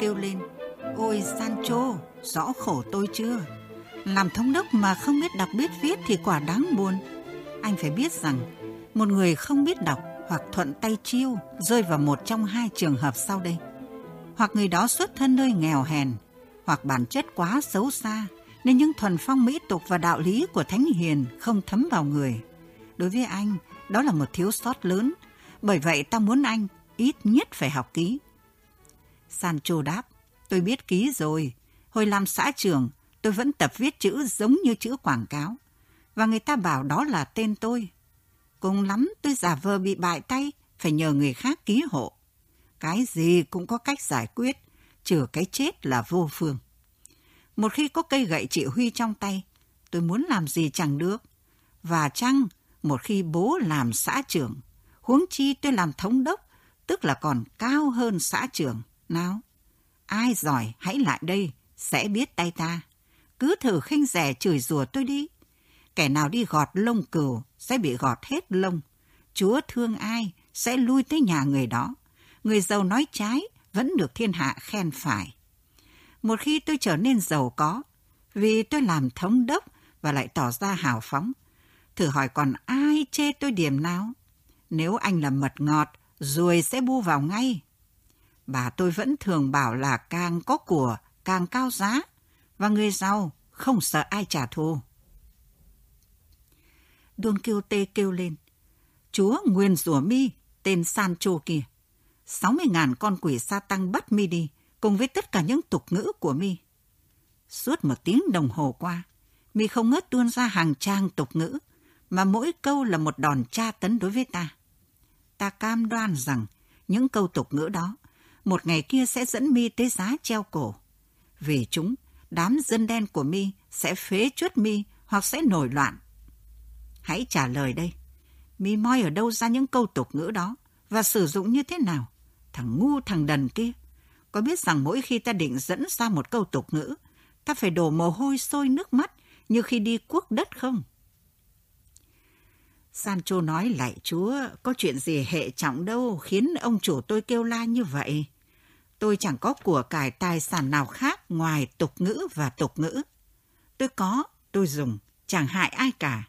kêu lên. Ôi Sancho, rõ khổ tôi chưa? Làm thống đốc mà không biết đọc biết viết thì quả đáng buồn. Anh phải biết rằng, một người không biết đọc hoặc thuận tay chiêu rơi vào một trong hai trường hợp sau đây. Hoặc người đó xuất thân nơi nghèo hèn, hoặc bản chất quá xấu xa, nên những thuần phong mỹ tục và đạo lý của Thánh Hiền không thấm vào người. Đối với anh, đó là một thiếu sót lớn, bởi vậy ta muốn anh ít nhất phải học ký. Sancho đáp, tôi biết ký rồi. Hồi làm xã trưởng, tôi vẫn tập viết chữ giống như chữ quảng cáo. Và người ta bảo đó là tên tôi. Cùng lắm tôi giả vờ bị bại tay, phải nhờ người khác ký hộ. Cái gì cũng có cách giải quyết, trừ cái chết là vô phương. Một khi có cây gậy chị Huy trong tay, tôi muốn làm gì chẳng được. Và chăng, một khi bố làm xã trưởng, huống chi tôi làm thống đốc, tức là còn cao hơn xã trưởng. Nào, ai giỏi hãy lại đây, sẽ biết tay ta. Cứ thử khinh rẻ chửi rủa tôi đi. Kẻ nào đi gọt lông cừu sẽ bị gọt hết lông. Chúa thương ai sẽ lui tới nhà người đó. Người giàu nói trái vẫn được thiên hạ khen phải. Một khi tôi trở nên giàu có, vì tôi làm thống đốc và lại tỏ ra hào phóng, thử hỏi còn ai chê tôi điểm nào? Nếu anh là mật ngọt, ruồi sẽ bu vào ngay. Bà tôi vẫn thường bảo là càng có của, càng cao giá, và người giàu không sợ ai trả thù. Don Quixote kêu lên, Chúa nguyên rủa mi, tên Sancho kia. 60.000 con quỷ sa tăng bắt mi đi, cùng với tất cả những tục ngữ của mi. Suốt một tiếng đồng hồ qua, mi không ngớt tuôn ra hàng trang tục ngữ, mà mỗi câu là một đòn tra tấn đối với ta. Ta cam đoan rằng những câu tục ngữ đó một ngày kia sẽ dẫn mi tới giá treo cổ. Vì chúng, đám dân đen của mi sẽ phế chuất mi hoặc sẽ nổi loạn. Hãy trả lời đây. Mi moi ở đâu ra những câu tục ngữ đó và sử dụng như thế nào? Thằng ngu thằng đần kia. Có biết rằng mỗi khi ta định dẫn ra một câu tục ngữ, ta phải đổ mồ hôi sôi nước mắt như khi đi cuốc đất không? Sancho nói lại chúa, có chuyện gì hệ trọng đâu khiến ông chủ tôi kêu la như vậy. Tôi chẳng có của cải tài sản nào khác ngoài tục ngữ và tục ngữ. Tôi có, tôi dùng, chẳng hại ai cả.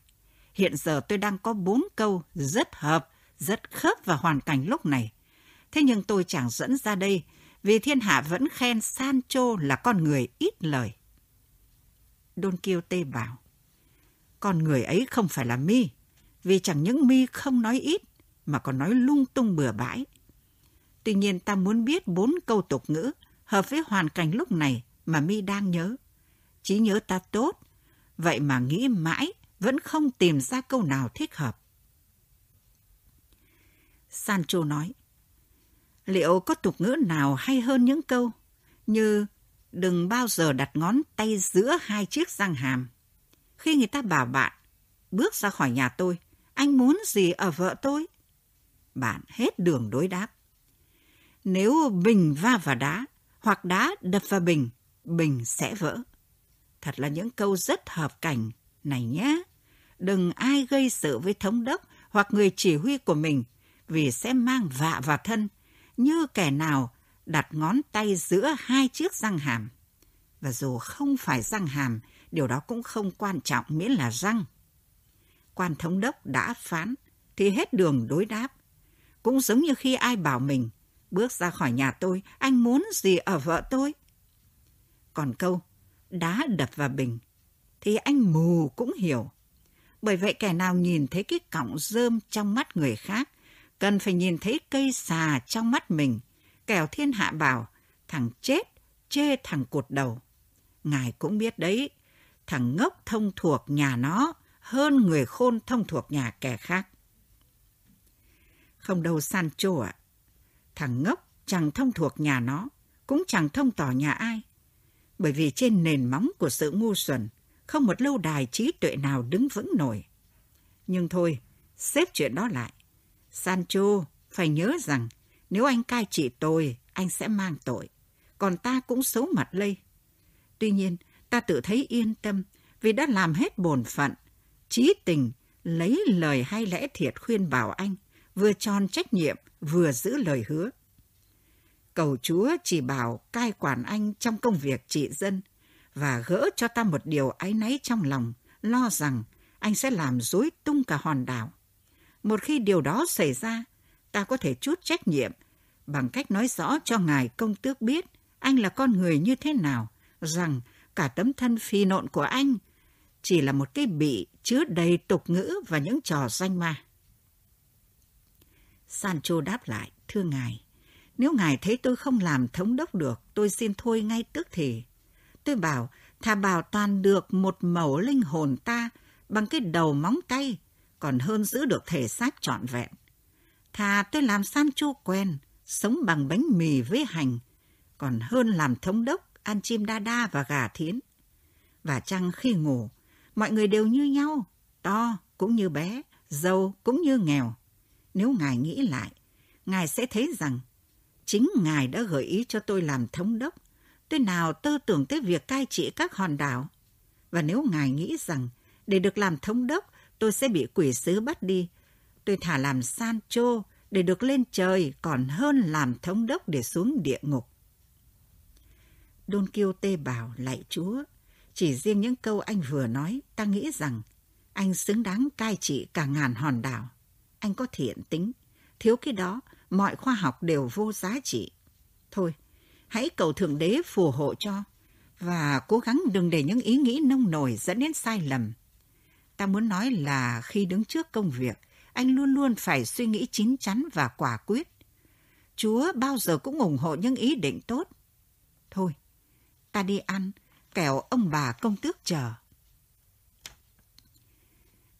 Hiện giờ tôi đang có bốn câu rất hợp, rất khớp vào hoàn cảnh lúc này. Thế nhưng tôi chẳng dẫn ra đây vì thiên hạ vẫn khen Sancho là con người ít lời. Don Quixote bảo, con người ấy không phải là mi, vì chẳng những mi không nói ít mà còn nói lung tung bừa bãi. Tuy nhiên ta muốn biết bốn câu tục ngữ hợp với hoàn cảnh lúc này mà mi đang nhớ. Chỉ nhớ ta tốt, vậy mà nghĩ mãi vẫn không tìm ra câu nào thích hợp. Sancho nói, liệu có tục ngữ nào hay hơn những câu như đừng bao giờ đặt ngón tay giữa hai chiếc răng hàm. Khi người ta bảo bạn, bước ra khỏi nhà tôi, anh muốn gì ở vợ tôi? Bạn hết đường đối đáp. Nếu bình va vào đá, hoặc đá đập vào bình, bình sẽ vỡ. Thật là những câu rất hợp cảnh này nhé. Đừng ai gây sự với thống đốc hoặc người chỉ huy của mình vì sẽ mang vạ vào thân như kẻ nào đặt ngón tay giữa hai chiếc răng hàm. Và dù không phải răng hàm, điều đó cũng không quan trọng miễn là răng. Quan thống đốc đã phán thì hết đường đối đáp. Cũng giống như khi ai bảo mình bước ra khỏi nhà tôi, anh muốn gì ở vợ tôi? Còn câu, đá đập vào bình, thì anh mù cũng hiểu. Bởi vậy kẻ nào nhìn thấy cái cọng rơm trong mắt người khác, cần phải nhìn thấy cây xà trong mắt mình. Kẻo thiên hạ bảo, thằng chết, chê thằng cột đầu. Ngài cũng biết đấy, thằng ngốc thông thuộc nhà nó hơn người khôn thông thuộc nhà kẻ khác. Không đâu Sancho ạ. Thằng ngốc chẳng thông thuộc nhà nó, cũng chẳng thông tỏ nhà ai. Bởi vì trên nền móng của sự ngu xuẩn, không một lâu đài trí tuệ nào đứng vững nổi. Nhưng thôi, xếp chuyện đó lại. Sancho phải nhớ rằng nếu anh cai trị tôi, anh sẽ mang tội. Còn ta cũng xấu mặt lây. Tuy nhiên, ta tự thấy yên tâm vì đã làm hết bổn phận, trí tình, lấy lời hay lẽ thiệt khuyên bảo anh, vừa tròn trách nhiệm, vừa giữ lời hứa. cầu Chúa chỉ bảo cai quản anh trong công việc trị dân và gỡ cho ta một điều áy náy trong lòng, lo rằng anh sẽ làm rối tung cả hòn đảo. Một khi điều đó xảy ra, ta có thể chút trách nhiệm bằng cách nói rõ cho ngài công tước biết anh là con người như thế nào, rằng cả tấm thân phi nộn của anh chỉ là một cái bị chứa đầy tục ngữ và những trò danh ma. Sancho đáp lại, thưa ngài, nếu ngài thấy tôi không làm thống đốc được, tôi xin thôi ngay tức thì. Tôi bảo, thà bảo toàn được một mẩu linh hồn ta bằng cái đầu móng tay, còn hơn giữ được thể xác trọn vẹn. Thà tôi làm Sancho quen, sống bằng bánh mì với hành, còn hơn làm thống đốc, ăn chim đa đa và gà thiến. Và chăng khi ngủ, mọi người đều như nhau, to cũng như bé, giàu cũng như nghèo. Nếu Ngài nghĩ lại, Ngài sẽ thấy rằng chính Ngài đã gợi ý cho tôi làm thống đốc. Tôi nào tư tưởng tới việc cai trị các hòn đảo. Và nếu Ngài nghĩ rằng để được làm thống đốc, tôi sẽ bị quỷ sứ bắt đi, tôi thả làm Sancho để được lên trời còn hơn làm thống đốc để xuống địa ngục. Don Quixote bảo lạy Chúa, chỉ riêng những câu anh vừa nói, ta nghĩ rằng anh xứng đáng cai trị cả ngàn hòn đảo. Anh có thiện tính, thiếu cái đó, mọi khoa học đều vô giá trị. Thôi, hãy cầu Thượng Đế phù hộ cho, và cố gắng đừng để những ý nghĩ nông nổi dẫn đến sai lầm. Ta muốn nói là khi đứng trước công việc, anh luôn luôn phải suy nghĩ chín chắn và quả quyết. Chúa bao giờ cũng ủng hộ những ý định tốt. Thôi, ta đi ăn, kẻo ông bà công tước chờ.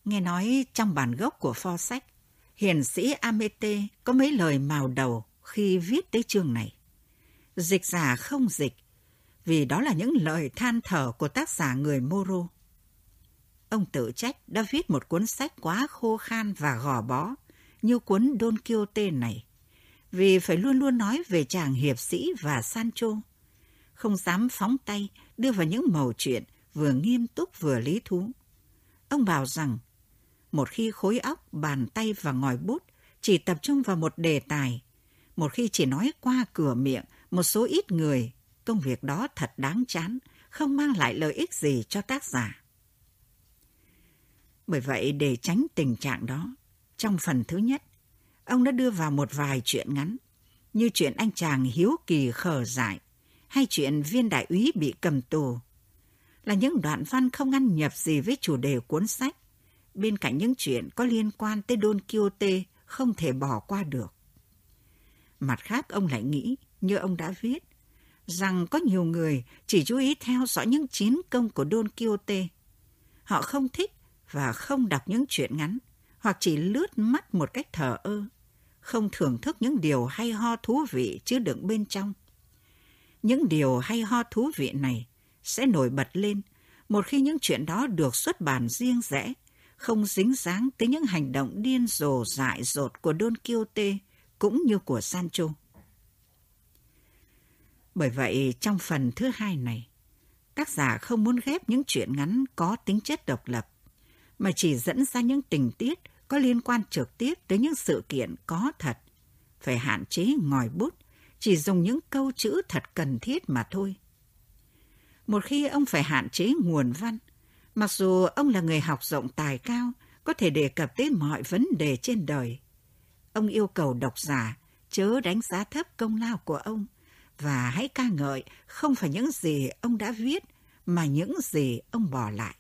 Nghe nói trong bản gốc của pho sách, hiền sĩ Amete có mấy lời màu đầu khi viết tới chương này. Dịch giả không dịch, vì đó là những lời than thở của tác giả người Moro. Ông tự trách đã viết một cuốn sách quá khô khan và gò bó như cuốn Don Quixote này, vì phải luôn luôn nói về chàng hiệp sĩ và Sancho, không dám phóng tay đưa vào những màu chuyện vừa nghiêm túc vừa lý thú. Ông bảo rằng, một khi khối óc, bàn tay và ngòi bút chỉ tập trung vào một đề tài, một khi chỉ nói qua cửa miệng một số ít người, công việc đó thật đáng chán, không mang lại lợi ích gì cho tác giả. Bởi vậy, để tránh tình trạng đó, trong phần thứ nhất, ông đã đưa vào một vài chuyện ngắn, như chuyện anh chàng hiếu kỳ khờ dại, hay chuyện viên đại úy bị cầm tù, là những đoạn văn không ăn nhập gì với chủ đề cuốn sách, bên cạnh những chuyện có liên quan tới Don Quixote không thể bỏ qua được. Mặt khác ông lại nghĩ, như ông đã viết, rằng có nhiều người chỉ chú ý theo dõi những chiến công của Don Quixote. Họ không thích và không đọc những chuyện ngắn, hoặc chỉ lướt mắt một cách thờ ơ, không thưởng thức những điều hay ho thú vị chứa đựng bên trong. Những điều hay ho thú vị này sẽ nổi bật lên một khi những chuyện đó được xuất bản riêng rẽ, không dính dáng tới những hành động điên rồ dại dột của Don Quixote cũng như của Sancho. Bởi vậy, trong phần thứ hai này, tác giả không muốn ghép những chuyện ngắn có tính chất độc lập mà chỉ dẫn ra những tình tiết có liên quan trực tiếp tới những sự kiện có thật. Phải hạn chế ngòi bút, chỉ dùng những câu chữ thật cần thiết mà thôi. Một khi ông phải hạn chế nguồn văn, mặc dù ông là người học rộng tài cao, có thể đề cập tới mọi vấn đề trên đời. Ông yêu cầu độc giả chớ đánh giá thấp công lao của ông và hãy ca ngợi không phải những gì ông đã viết mà những gì ông bỏ lại.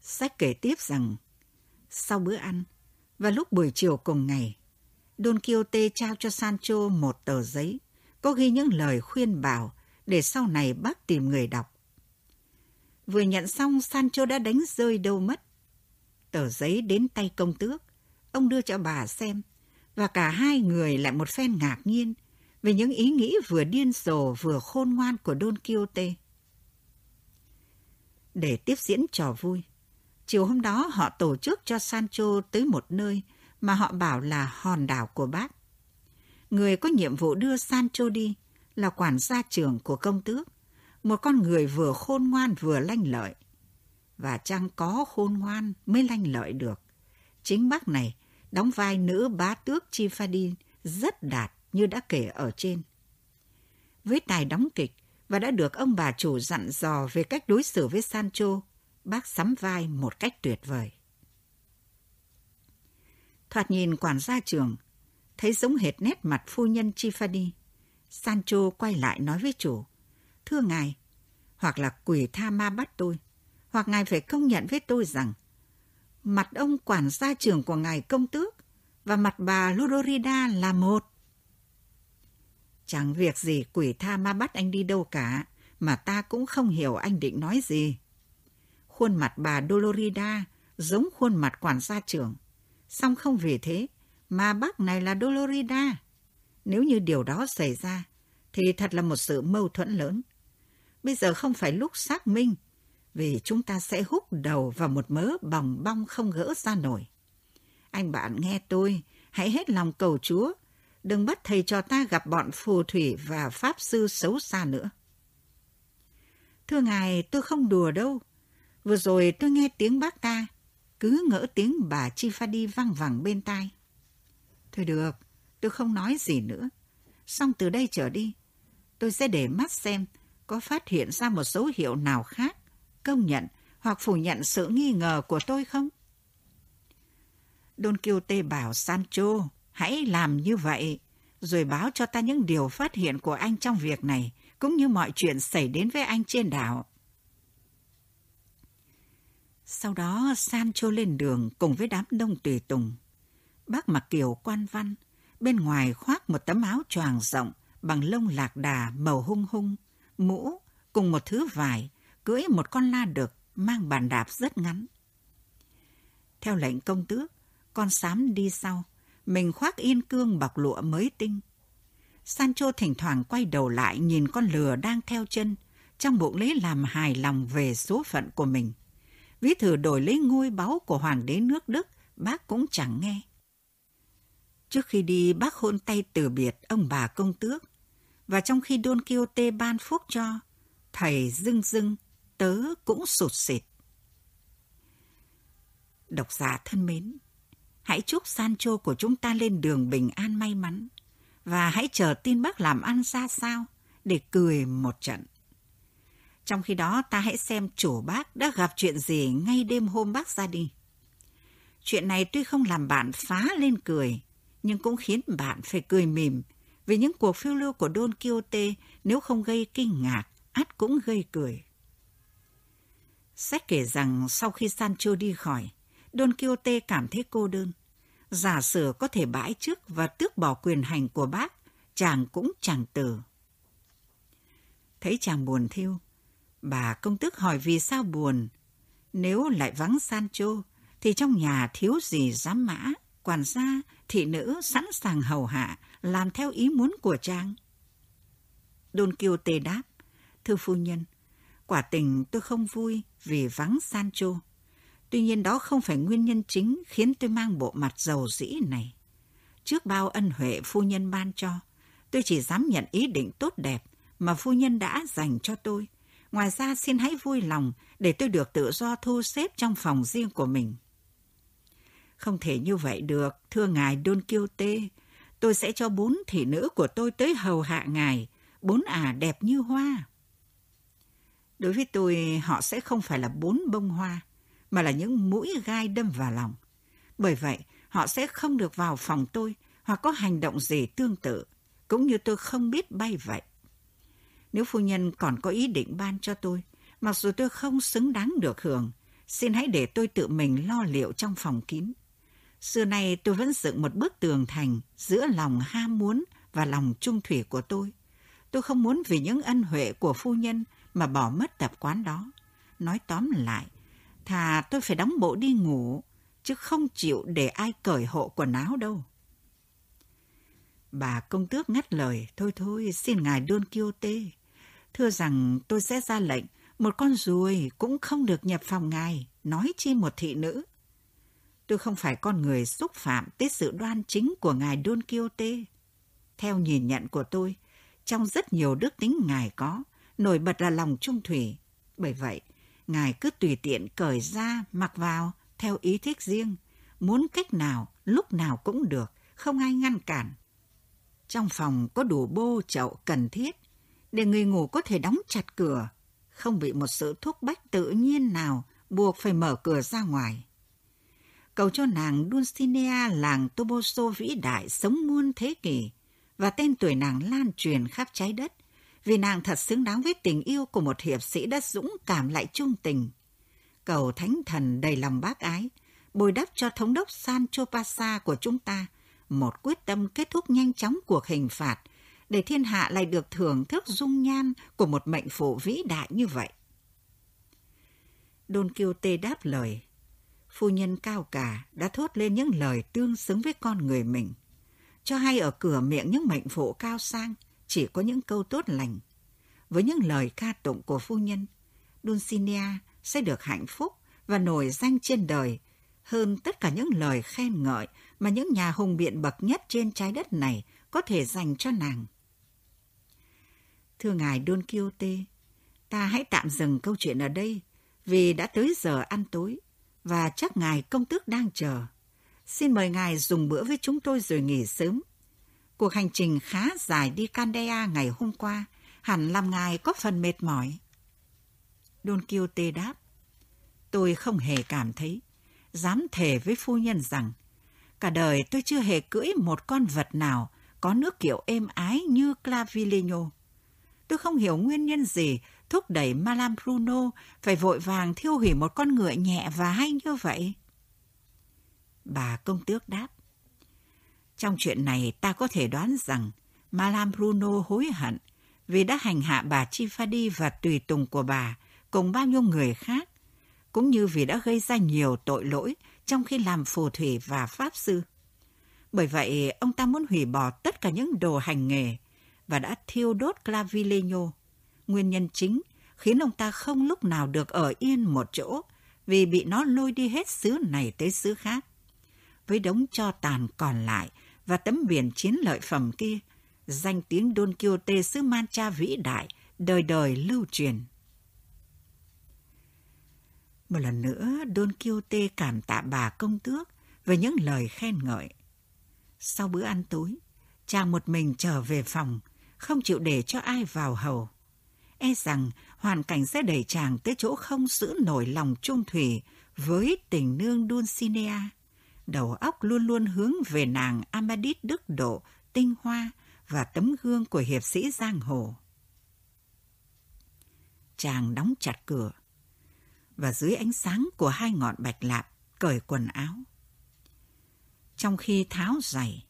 Sách kể tiếp rằng, sau bữa ăn, và lúc buổi chiều cùng ngày, Don Quixote trao cho Sancho một tờ giấy, có ghi những lời khuyên bảo để sau này bác tìm người đọc. Vừa nhận xong, Sancho đã đánh rơi đâu mất. Tờ giấy đến tay công tước, ông đưa cho bà xem, và cả hai người lại một phen ngạc nhiên về những ý nghĩ vừa điên rồ vừa khôn ngoan của Don Quixote. Để tiếp diễn trò vui, Chiều hôm đó họ tổ chức cho Sancho tới một nơi mà họ bảo là hòn đảo của bác. Người có nhiệm vụ đưa Sancho đi là quản gia trưởng của công tước, một con người vừa khôn ngoan vừa lanh lợi. Và chăng có khôn ngoan mới lanh lợi được. Chính bác này đóng vai nữ bá tước Chifadin rất đạt như đã kể ở trên. Với tài đóng kịch và đã được ông bà chủ dặn dò về cách đối xử với Sancho, bác sắm vai một cách tuyệt vời. Thoạt nhìn quản gia trường, thấy giống hệt nét mặt phu nhân Chifadi. Sancho quay lại nói với chủ, Thưa ngài, hoặc là quỷ tha ma bắt tôi, hoặc ngài phải công nhận với tôi rằng mặt ông quản gia trưởng của ngài công tước và mặt bà Ludorida là một. Chẳng việc gì quỷ tha ma bắt anh đi đâu cả, mà ta cũng không hiểu anh định nói gì. Khuôn mặt bà Dolorida giống khuôn mặt quản gia trưởng. Song không vì thế mà bác này là Dolorida. Nếu như điều đó xảy ra, thì thật là một sự mâu thuẫn lớn. Bây giờ không phải lúc xác minh, vì chúng ta sẽ hút đầu vào một mớ bòng bong không gỡ ra nổi. Anh bạn nghe tôi, hãy hết lòng cầu Chúa, đừng bắt thầy cho ta gặp bọn phù thủy và pháp sư xấu xa nữa. Thưa ngài, tôi không đùa đâu. Vừa rồi tôi nghe tiếng bác ta, cứ ngỡ tiếng bà Chi Pha đi văng vẳng bên tai. Thôi được, tôi không nói gì nữa. Xong từ đây trở đi, tôi sẽ để mắt xem có phát hiện ra một dấu hiệu nào khác, công nhận hoặc phủ nhận sự nghi ngờ của tôi không? Don Quixote bảo Sancho, hãy làm như vậy, rồi báo cho ta những điều phát hiện của anh trong việc này, cũng như mọi chuyện xảy đến với anh trên đảo. Sau đó Sancho lên đường cùng với đám đông tùy tùng. Bác mặc kiểu quan văn, bên ngoài khoác một tấm áo choàng rộng bằng lông lạc đà màu hung hung, mũ cùng một thứ vải, cưỡi một con la đực mang bàn đạp rất ngắn. Theo lệnh công tước, con sám đi sau, mình khoác yên cương bọc lụa mới tinh. Sancho thỉnh thoảng quay đầu lại nhìn con lừa đang theo chân, trong bụng lấy làm hài lòng về số phận của mình. Ví thử đổi lấy ngôi báu của hoàng đế nước Đức, bác cũng chẳng nghe. Trước khi đi, bác hôn tay từ biệt ông bà công tước. Và trong khi Don Quixote ban phúc cho, thầy dưng dưng, tớ cũng sụt sịt. Độc giả thân mến, hãy chúc Sancho của chúng ta lên đường bình an may mắn và hãy chờ tin bác làm ăn ra sao để cười một trận. Trong khi đó ta hãy xem chủ bác đã gặp chuyện gì ngay đêm hôm bác ra đi. Chuyện này tuy không làm bạn phá lên cười, nhưng cũng khiến bạn phải cười mỉm vì những cuộc phiêu lưu của Don Quixote nếu không gây kinh ngạc, át cũng gây cười. Sách kể rằng sau khi Sancho đi khỏi, Don Quixote cảm thấy cô đơn. Giả sử có thể bãi chức và tước bỏ quyền hành của bác, chàng cũng chẳng từ. Thấy chàng buồn thiêu, bà công tước hỏi vì sao buồn. Nếu lại vắng Sancho, thì trong nhà thiếu gì giám mã, quản gia, thị nữ sẵn sàng hầu hạ, làm theo ý muốn của chàng. Don Quixote đáp, thưa phu nhân, quả tình tôi không vui vì vắng Sancho. Tuy nhiên đó không phải nguyên nhân chính khiến tôi mang bộ mặt giàu dĩ này. Trước bao ân huệ phu nhân ban cho, tôi chỉ dám nhận ý định tốt đẹp mà phu nhân đã dành cho tôi. Ngoài ra xin hãy vui lòng để tôi được tự do thu xếp trong phòng riêng của mình. Không thể như vậy được, thưa ngài Don Quixote. Tôi sẽ cho bốn thị nữ của tôi tới hầu hạ ngài, bốn ả đẹp như hoa. Đối với tôi, họ sẽ không phải là bốn bông hoa, mà là những mũi gai đâm vào lòng. Bởi vậy, họ sẽ không được vào phòng tôi hoặc có hành động gì tương tự, cũng như tôi không biết bay vậy. Nếu phu nhân còn có ý định ban cho tôi, mặc dù tôi không xứng đáng được hưởng, xin hãy để tôi tự mình lo liệu trong phòng kín. Xưa nay tôi vẫn dựng một bức tường thành giữa lòng ham muốn và lòng trung thủy của tôi. Tôi không muốn vì những ân huệ của phu nhân mà bỏ mất tập quán đó. Nói tóm lại, thà tôi phải đóng bộ đi ngủ, chứ không chịu để ai cởi hộ quần áo đâu. Bà công tước ngắt lời, thôi thôi, xin ngài Don Quixote. Thưa rằng tôi sẽ ra lệnh, một con ruồi cũng không được nhập phòng ngài, nói chi một thị nữ. Tôi không phải con người xúc phạm tới sự đoan chính của ngài Don Quixote. Theo nhìn nhận của tôi, trong rất nhiều đức tính ngài có, nổi bật là lòng trung thủy. Bởi vậy, ngài cứ tùy tiện cởi ra, mặc vào, theo ý thích riêng. Muốn cách nào, lúc nào cũng được, không ai ngăn cản. Trong phòng có đủ bô chậu cần thiết để người ngủ có thể đóng chặt cửa, không bị một sự thúc bách tự nhiên nào buộc phải mở cửa ra ngoài. Cầu cho nàng Dulcinea làng Toboso vĩ đại sống muôn thế kỷ và tên tuổi nàng lan truyền khắp trái đất vì nàng thật xứng đáng với tình yêu của một hiệp sĩ đã dũng cảm lại trung tình. Cầu thánh thần đầy lòng bác ái, bồi đắp cho thống đốc Sancho Panza của chúng ta một quyết tâm kết thúc nhanh chóng cuộc hình phạt để thiên hạ lại được thưởng thức dung nhan của một mệnh phụ vĩ đại như vậy. Don Quixote đáp lời. Phu nhân cao cả đã thốt lên những lời tương xứng với con người mình. Cho hay ở cửa miệng những mệnh phụ cao sang chỉ có những câu tốt lành. Với những lời ca tụng của phu nhân, Dulcinea sẽ được hạnh phúc và nổi danh trên đời hơn tất cả những lời khen ngợi mà những nhà hùng biện bậc nhất trên trái đất này có thể dành cho nàng. Thưa ngài Don Quixote, ta hãy tạm dừng câu chuyện ở đây vì đã tới giờ ăn tối và chắc ngài công tước đang chờ. Xin mời ngài dùng bữa với chúng tôi rồi nghỉ sớm. Cuộc hành trình khá dài đi Candea ngày hôm qua hẳn làm ngài có phần mệt mỏi. Don Quixote đáp, tôi không hề cảm thấy, dám thề với phu nhân rằng cả đời tôi chưa hề cưỡi một con vật nào có nước kiểu êm ái như Clavileño. Tôi không hiểu nguyên nhân gì thúc đẩy Malam Bruno phải vội vàng thiêu hủy một con ngựa nhẹ và hay như vậy. Bà công tước đáp. Trong chuyện này ta có thể đoán rằng Malam Bruno hối hận vì đã hành hạ bà Chifadi và tùy tùng của bà cùng bao nhiêu người khác, cũng như vì đã gây ra nhiều tội lỗi trong khi làm phù thủy và pháp sư. Bởi vậy, ông ta muốn hủy bỏ tất cả những đồ hành nghề và đã thiêu đốt Clavileño. Nguyên nhân chính khiến ông ta không lúc nào được ở yên một chỗ vì bị nó lôi đi hết xứ này tới xứ khác. Với đống cho tàn còn lại và tấm biển chiến lợi phẩm kia, danh tiếng Don Quixote xứ Mancha vĩ đại, đời đời lưu truyền. Một lần nữa, Don Quixote cảm tạ bà công tước về những lời khen ngợi. Sau bữa ăn tối, chàng một mình trở về phòng, không chịu để cho ai vào hầu. E rằng hoàn cảnh sẽ đẩy chàng tới chỗ không giữ nổi lòng trung thủy với tình nương Dulcinea. Đầu óc luôn luôn hướng về nàng Amadis đức độ, tinh hoa và tấm gương của hiệp sĩ giang hồ. Chàng đóng chặt cửa và dưới ánh sáng của hai ngọn bạch lạp cởi quần áo. Trong khi tháo giày,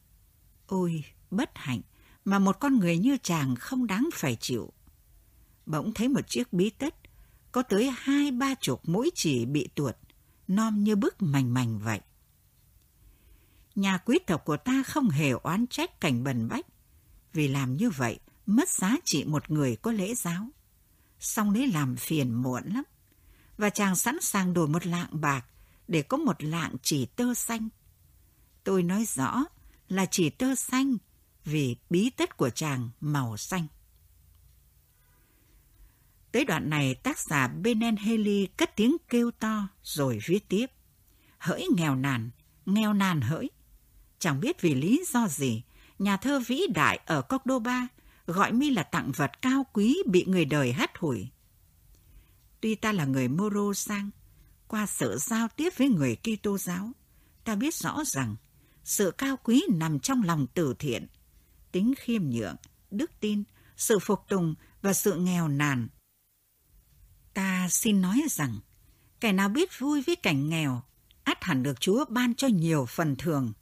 ôi bất hạnh mà một con người như chàng không đáng phải chịu. Bỗng thấy một chiếc bí tất có tới hai ba chục mũi chỉ bị tuột, non như bức mảnh mảnh vậy. Nhà quý tộc của ta không hề oán trách cảnh bần bách, vì làm như vậy mất giá trị một người có lễ giáo. Xong đấy làm phiền muộn lắm, và chàng sẵn sàng đổi một lạng bạc để có một lạng chỉ tơ xanh. Tôi nói rõ là chỉ tơ xanh vì bí tất của chàng màu xanh. Tới đoạn này tác giả Benen Haley cất tiếng kêu to rồi viết tiếp. Hỡi nghèo nàn, nghèo nàn hỡi. Chẳng biết vì lý do gì, nhà thơ vĩ đại ở Cordoba gọi mi là tặng vật cao quý bị người đời hắt hủi. Tuy ta là người Moro sang, qua sự giao tiếp với người Kitô giáo, ta biết rõ rằng sự cao quý nằm trong lòng từ thiện, tính khiêm nhượng, đức tin, sự phục tùng và sự nghèo nàn. Ta xin nói rằng, kẻ nào biết vui với cảnh nghèo, át hẳn được Chúa ban cho nhiều phần thường,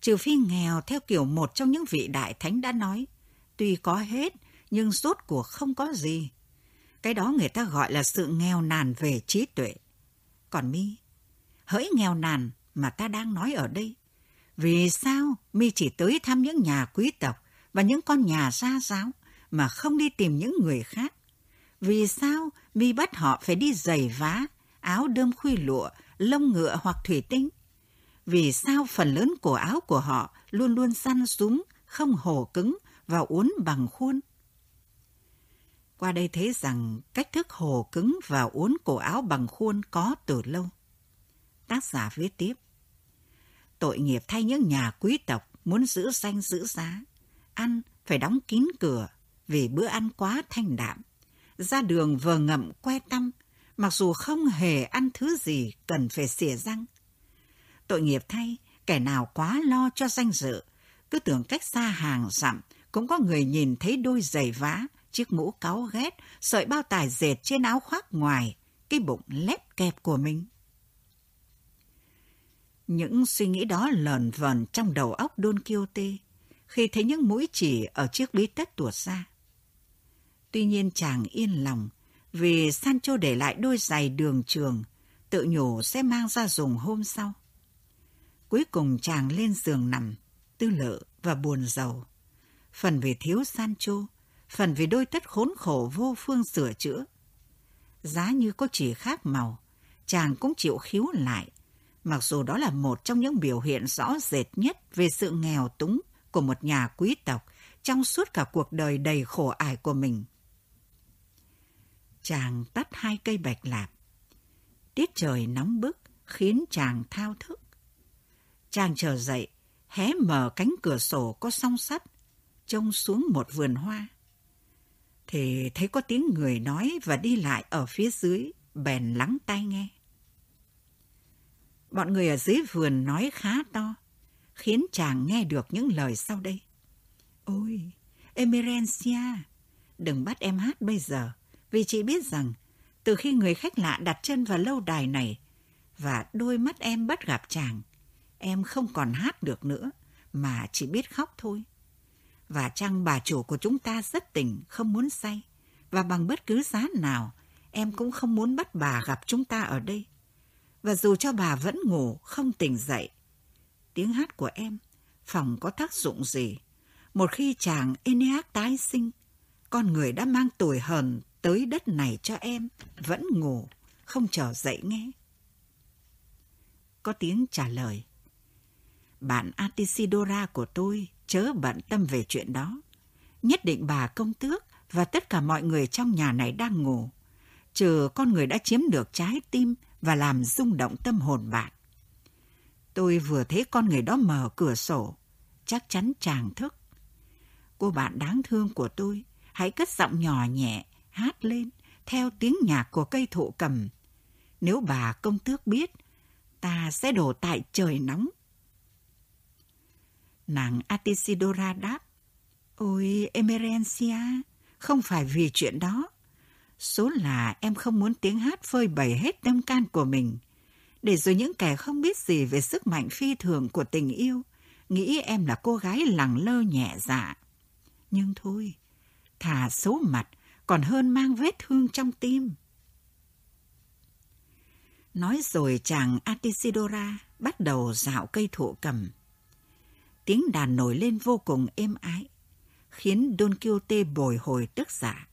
trừ phi nghèo theo kiểu một trong những vị đại thánh đã nói, tuy có hết nhưng rốt cuộc không có gì. Cái đó người ta gọi là sự nghèo nàn về trí tuệ. Còn mi, hỡi nghèo nàn mà ta đang nói ở đây, vì sao mi chỉ tới thăm những nhà quý tộc và những con nhà gia giáo mà không đi tìm những người khác? Vì sao mi bắt họ phải đi giày vá, áo đơm khuy lụa, lông ngựa hoặc thủy tinh? Vì sao phần lớn cổ áo của họ luôn luôn săn súng, không hổ cứng và uốn bằng khuôn? Qua đây thấy rằng cách thức hồ cứng và uốn cổ áo bằng khuôn có từ lâu. Tác giả viết tiếp. Tội nghiệp thay những nhà quý tộc muốn giữ danh giữ giá. ăn phải đóng kín cửa vì bữa ăn quá thanh đạm. Ra đường vờ ngậm que tăm, mặc dù không hề ăn thứ gì cần phải xỉa răng. Tội nghiệp thay, kẻ nào quá lo cho danh dự, cứ tưởng cách xa hàng dặm cũng có người nhìn thấy đôi giày vá, chiếc mũ cáu ghét, sợi bao tải dệt trên áo khoác ngoài, cái bụng lép kẹp của mình. Những suy nghĩ đó lờn vờn trong đầu óc Don Quixote khi thấy những mũi chỉ ở chiếc bí tất tuột ra. Tuy nhiên chàng yên lòng vì Sancho để lại đôi giày đường trường, tự nhủ sẽ mang ra dùng hôm sau. Cuối cùng chàng lên giường nằm, tư lự và buồn giàu. Phần vì thiếu Sancho, phần vì đôi tất khốn khổ vô phương sửa chữa. Giá như có chỉ khác màu, chàng cũng chịu khiếu lại, mặc dù đó là một trong những biểu hiện rõ rệt nhất về sự nghèo túng của một nhà quý tộc trong suốt cả cuộc đời đầy khổ ải của mình. Chàng tắt hai cây bạch lạp. Tiết trời nóng bức khiến chàng thao thức. Chàng trở dậy, hé mở cánh cửa sổ có song sắt, trông xuống một vườn hoa. Thì thấy có tiếng người nói và đi lại ở phía dưới, bèn lắng tai nghe. Bọn người ở dưới vườn nói khá to, khiến chàng nghe được những lời sau đây. Ôi, Emerencia, đừng bắt em hát bây giờ, vì chị biết rằng từ khi người khách lạ đặt chân vào lâu đài này và đôi mắt em bắt gặp chàng, em không còn hát được nữa mà chỉ biết khóc thôi. Và chăng bà chủ của chúng ta rất tình, không muốn say. Và bằng bất cứ giá nào, em cũng không muốn bắt bà gặp chúng ta ở đây. Và dù cho bà vẫn ngủ, không tỉnh dậy, tiếng hát của em phòng có tác dụng gì? Một khi chàng Eneas tái sinh, con người đã mang tuổi hờn tới đất này cho em, vẫn ngủ, không trở dậy nghe. Có tiếng trả lời. Bạn Atisidora của tôi chớ bận tâm về chuyện đó. Nhất định bà công tước và tất cả mọi người trong nhà này đang ngủ, trừ con người đã chiếm được trái tim và làm rung động tâm hồn bạn. Tôi vừa thấy con người đó mở cửa sổ, chắc chắn chàng thức. Cô bạn đáng thương của tôi, hãy cất giọng nhỏ nhẹ, hát lên, theo tiếng nhạc của cây thụ cầm. Nếu bà công tước biết, ta sẽ đổ tại trời nóng. Nàng Atisidora đáp, Ôi Emerencia, không phải vì chuyện đó. Số là em không muốn tiếng hát phơi bày hết tâm can của mình để rồi những kẻ không biết gì về sức mạnh phi thường của tình yêu nghĩ em là cô gái lẳng lơ nhẹ dạ. Nhưng thôi, thà xấu mặt còn hơn mang vết thương trong tim. Nói rồi chàng Atisidora bắt đầu dạo cây thụ cầm. Tiếng đàn nổi lên vô cùng êm ái, khiến Don Quixote bồi hồi tức giả.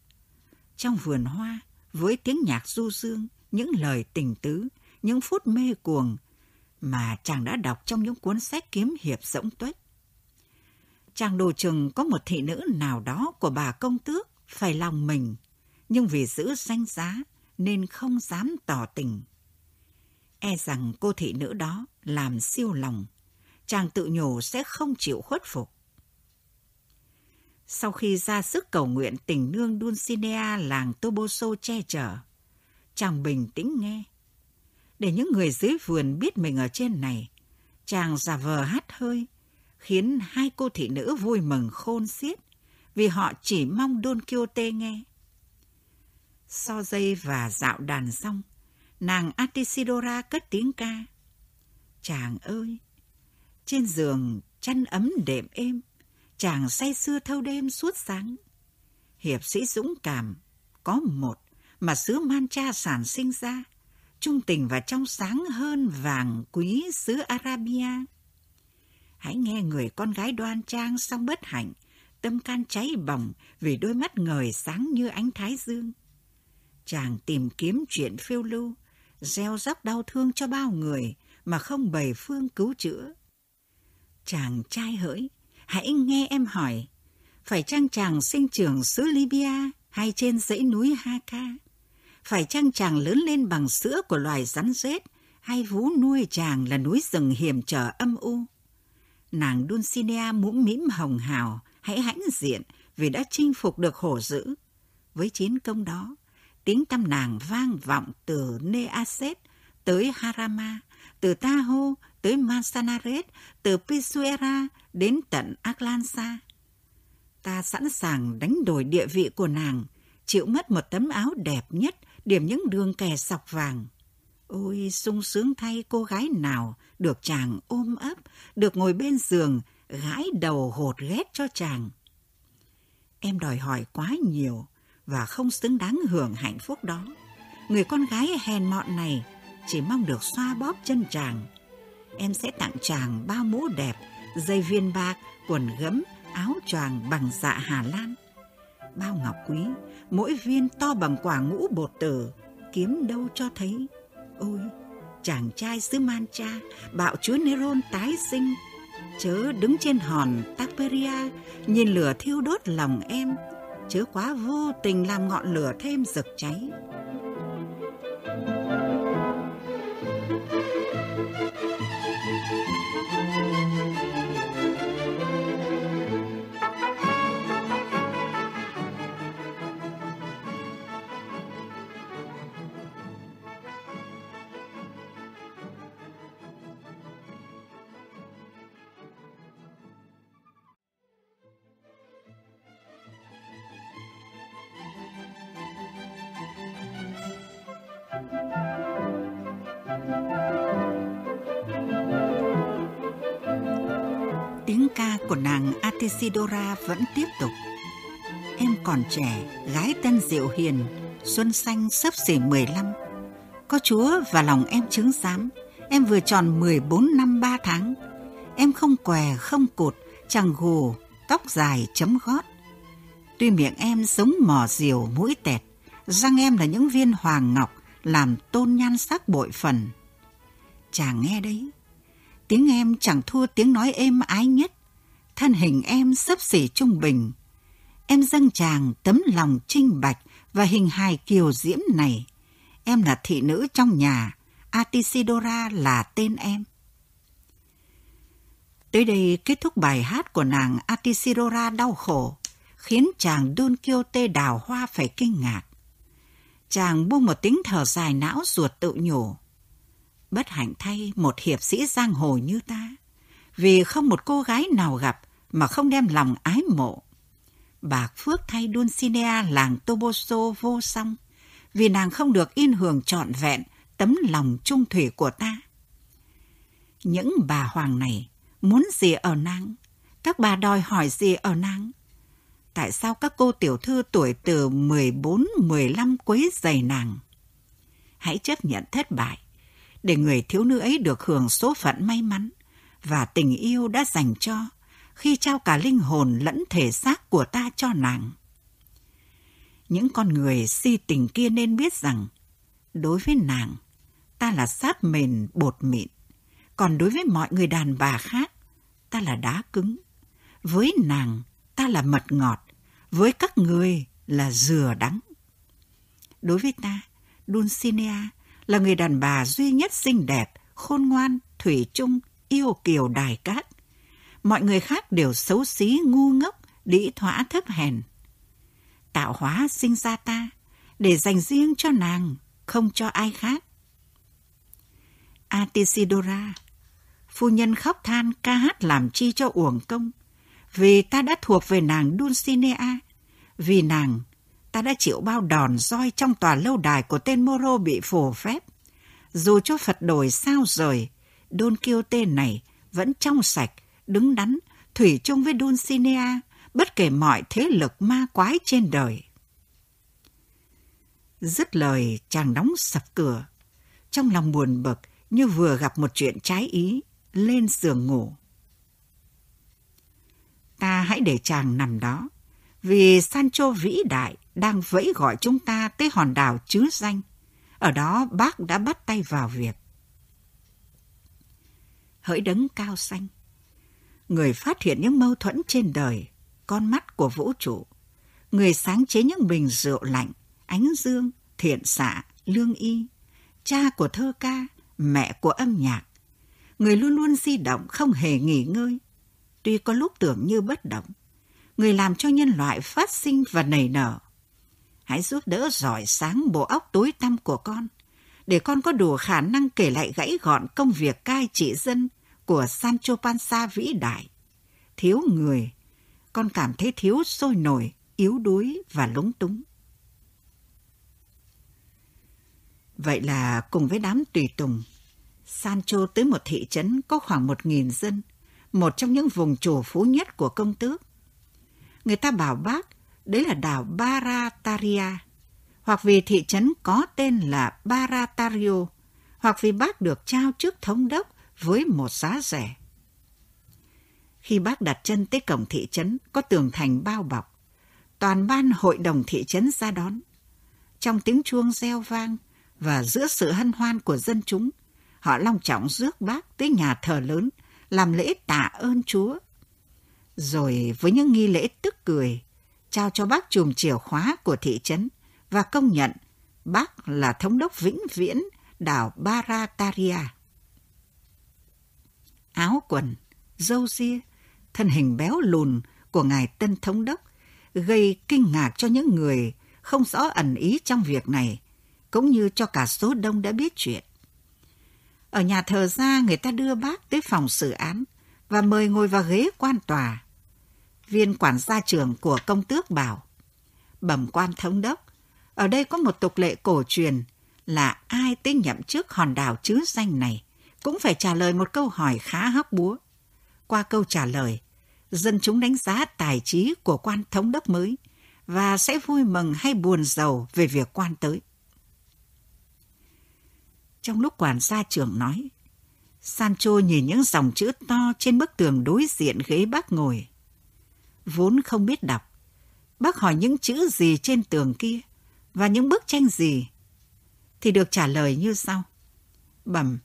Trong vườn hoa, với tiếng nhạc du dương, những lời tình tứ, những phút mê cuồng mà chàng đã đọc trong những cuốn sách kiếm hiệp rỗng tuếch. Chàng đồ chừng có một thị nữ nào đó của bà công tước phải lòng mình, nhưng vì giữ danh giá nên không dám tỏ tình. E rằng cô thị nữ đó làm siêu lòng, chàng tự nhủ sẽ không chịu khuất phục. Sau khi ra sức cầu nguyện tình nương Dulcinea làng Toboso che chở, chàng bình tĩnh nghe để những người dưới vườn biết mình ở trên này. Chàng giả vờ hát hơi, khiến hai cô thị nữ vui mừng khôn xiết, vì họ chỉ mong Don Quixote nghe. So dây và dạo đàn xong, nàng Atisidora cất tiếng ca. Chàng ơi! Trên giường chăn ấm đệm êm, chàng say sưa thâu đêm suốt sáng. Hiệp sĩ dũng cảm, có một mà xứ Mancha sản sinh ra, trung tình và trong sáng hơn vàng quý xứ Arabia. Hãy nghe người con gái đoan trang song bất hạnh, tâm can cháy bỏng vì đôi mắt ngời sáng như ánh thái dương. Chàng tìm kiếm chuyện phiêu lưu, gieo rắc đau thương cho bao người mà không bày phương cứu chữa. Chàng trai hỡi, hãy nghe em hỏi, phải chăng chàng sinh trưởng xứ Libya hay trên dãy núi Haka? phải chăng chàng lớn lên bằng sữa của loài rắn rết, hay vú nuôi chàng là núi rừng hiểm trở âm u? Nàng Dulcinea mũm mĩm hồng hào, hãy hãnh diện vì đã chinh phục được hổ dữ. Với chiến công đó, tiếng tâm nàng vang vọng từ Neaset tới Harama, từ Tahoe tới Mansanaret, từ Pisuera đến tận Atlansa. Ta sẵn sàng đánh đổi địa vị của nàng, chịu mất một tấm áo đẹp nhất, điểm những đường kẻ sọc vàng. Ôi, sung sướng thay cô gái nào được chàng ôm ấp, được ngồi bên giường, gãi đầu hột ghét cho chàng. Em đòi hỏi quá nhiều và không xứng đáng hưởng hạnh phúc đó. Người con gái hèn mọn này chỉ mong được xoa bóp chân chàng. Em sẽ tặng chàng bao mũ đẹp, dây viên bạc, quần gấm, áo choàng bằng dạ Hà Lan. Bao ngọc quý, mỗi viên to bằng quả ngũ bột tử, kiếm đâu cho thấy. Ôi, chàng trai xứ Mancha, bạo chúa Neron tái sinh, chớ đứng trên hòn Taperia, nhìn lửa thiêu đốt lòng em, chớ quá vô tình làm ngọn lửa thêm rực cháy. Isidora vẫn tiếp tục. Em còn trẻ, gái tân diệu hiền, xuân xanh sắp xỉ 15. Có Chúa và lòng em chứng giám, em vừa tròn 14 năm 3 tháng. Em không què, không cột, chẳng gù, tóc dài chấm gót. Tuy miệng em giống mỏ diều mũi tẹt, răng em là những viên hoàng ngọc làm tôn nhan sắc bội phần. Chàng nghe đấy, tiếng em chẳng thua tiếng nói êm ái nhất. Thân hình em sấp xỉ trung bình. Em dâng chàng tấm lòng trinh bạch và hình hài kiều diễm này. Em là thị nữ trong nhà, Atisidora là tên em. Tới đây kết thúc bài hát của nàng Atisidora đau khổ, khiến chàng Don Quixote đào hoa phải kinh ngạc. Chàng buông một tiếng thở dài não ruột tự nhủ. Bất hạnh thay một hiệp sĩ giang hồ như ta, vì không một cô gái nào gặp mà không đem lòng ái mộ. bà phước thay Dulcinea làng Toboso vô song, vì nàng không được yên hưởng trọn vẹn tấm lòng trung thủy của ta. Những bà hoàng này muốn gì ở nàng? Các bà đòi hỏi gì ở nàng? Tại sao các cô tiểu thư tuổi từ 14-15 quấy dày nàng? Hãy chấp nhận thất bại, để người thiếu nữ ấy được hưởng số phận may mắn và tình yêu đã dành cho khi trao cả linh hồn lẫn thể xác của ta cho nàng. Những con người si tình kia nên biết rằng, đối với nàng, ta là sáp mềm bột mịn, còn đối với mọi người đàn bà khác, ta là đá cứng. Với nàng, ta là mật ngọt, với các người là dừa đắng. Đối với ta, Dulcinea là người đàn bà duy nhất xinh đẹp, khôn ngoan, thủy chung, yêu kiều đài cát. Mọi người khác đều xấu xí, ngu ngốc, đĩ thỏa thấp hèn. Tạo hóa sinh ra ta, để dành riêng cho nàng, không cho ai khác. Atisidora, phu nhân khóc than ca hát làm chi cho uổng công, vì ta đã thuộc về nàng Dulcinea, vì nàng ta đã chịu bao đòn roi trong tòa lâu đài của tên Moro bị phổ phép. Dù cho Phật đổi sao rời, Don Quixote này vẫn trong sạch, đứng đắn, thủy chung với Dulcinea, bất kể mọi thế lực ma quái trên đời. Dứt lời, chàng đóng sập cửa. Trong lòng buồn bực như vừa gặp một chuyện trái ý, lên giường ngủ. Ta hãy để chàng nằm đó, vì Sancho vĩ đại đang vẫy gọi chúng ta tới hòn đảo chứa danh. Ở đó bác đã bắt tay vào việc. Hỡi đấng cao xanh, người phát hiện những mâu thuẫn trên đời, con mắt của vũ trụ, người sáng chế những bình rượu lạnh, ánh dương, thiện xạ, lương y, cha của thơ ca, mẹ của âm nhạc, người luôn luôn di động không hề nghỉ ngơi, tuy có lúc tưởng như bất động, người làm cho nhân loại phát sinh và nảy nở. Hãy giúp đỡ giỏi sáng bộ óc tối tăm của con, để con có đủ khả năng kể lại gãy gọn công việc cai trị dân của Sancho Panza vĩ đại. Thiếu người, con cảm thấy thiếu sôi nổi, yếu đuối và lúng túng. Vậy là cùng với đám tùy tùng, Sancho tới một thị trấn có khoảng một nghìn dân, một trong những vùng chủ phú nhất của công tước. Người ta bảo bác đấy là đảo Barataria, hoặc vì thị trấn có tên là Baratario, hoặc vì bác được trao chức thống đốc với một giá rẻ. Khi bác đặt chân tới cổng thị trấn có tường thành bao bọc, toàn ban hội đồng thị trấn ra đón. Trong tiếng chuông reo vang và giữa sự hân hoan của dân chúng, họ long trọng rước bác tới nhà thờ lớn làm lễ tạ ơn Chúa. Rồi với những nghi lễ tức cười, trao cho bác chùm chìa khóa của thị trấn và công nhận bác là thống đốc vĩnh viễn đảo Barataria. Áo quần, râu ria, thân hình béo lùn của ngài tân thống đốc gây kinh ngạc cho những người không rõ ẩn ý trong việc này, cũng như cho cả số đông đã biết chuyện. Ở nhà thờ ra người ta đưa bác tới phòng xử án và mời ngồi vào ghế quan tòa. Viên quản gia trưởng của công tước bảo, bẩm quan thống đốc, ở đây có một tục lệ cổ truyền là ai tới nhậm chức hòn đảo chứ danh này cũng phải trả lời một câu hỏi khá hóc búa. Qua câu trả lời, dân chúng đánh giá tài trí của quan thống đốc mới và sẽ vui mừng hay buồn giàu về việc quan tới. Trong lúc quản gia trưởng nói, Sancho nhìn những dòng chữ to trên bức tường đối diện ghế bác ngồi. Vốn không biết đọc, bác hỏi những chữ gì trên tường kia và những bức tranh gì, thì được trả lời như sau. Bẩm,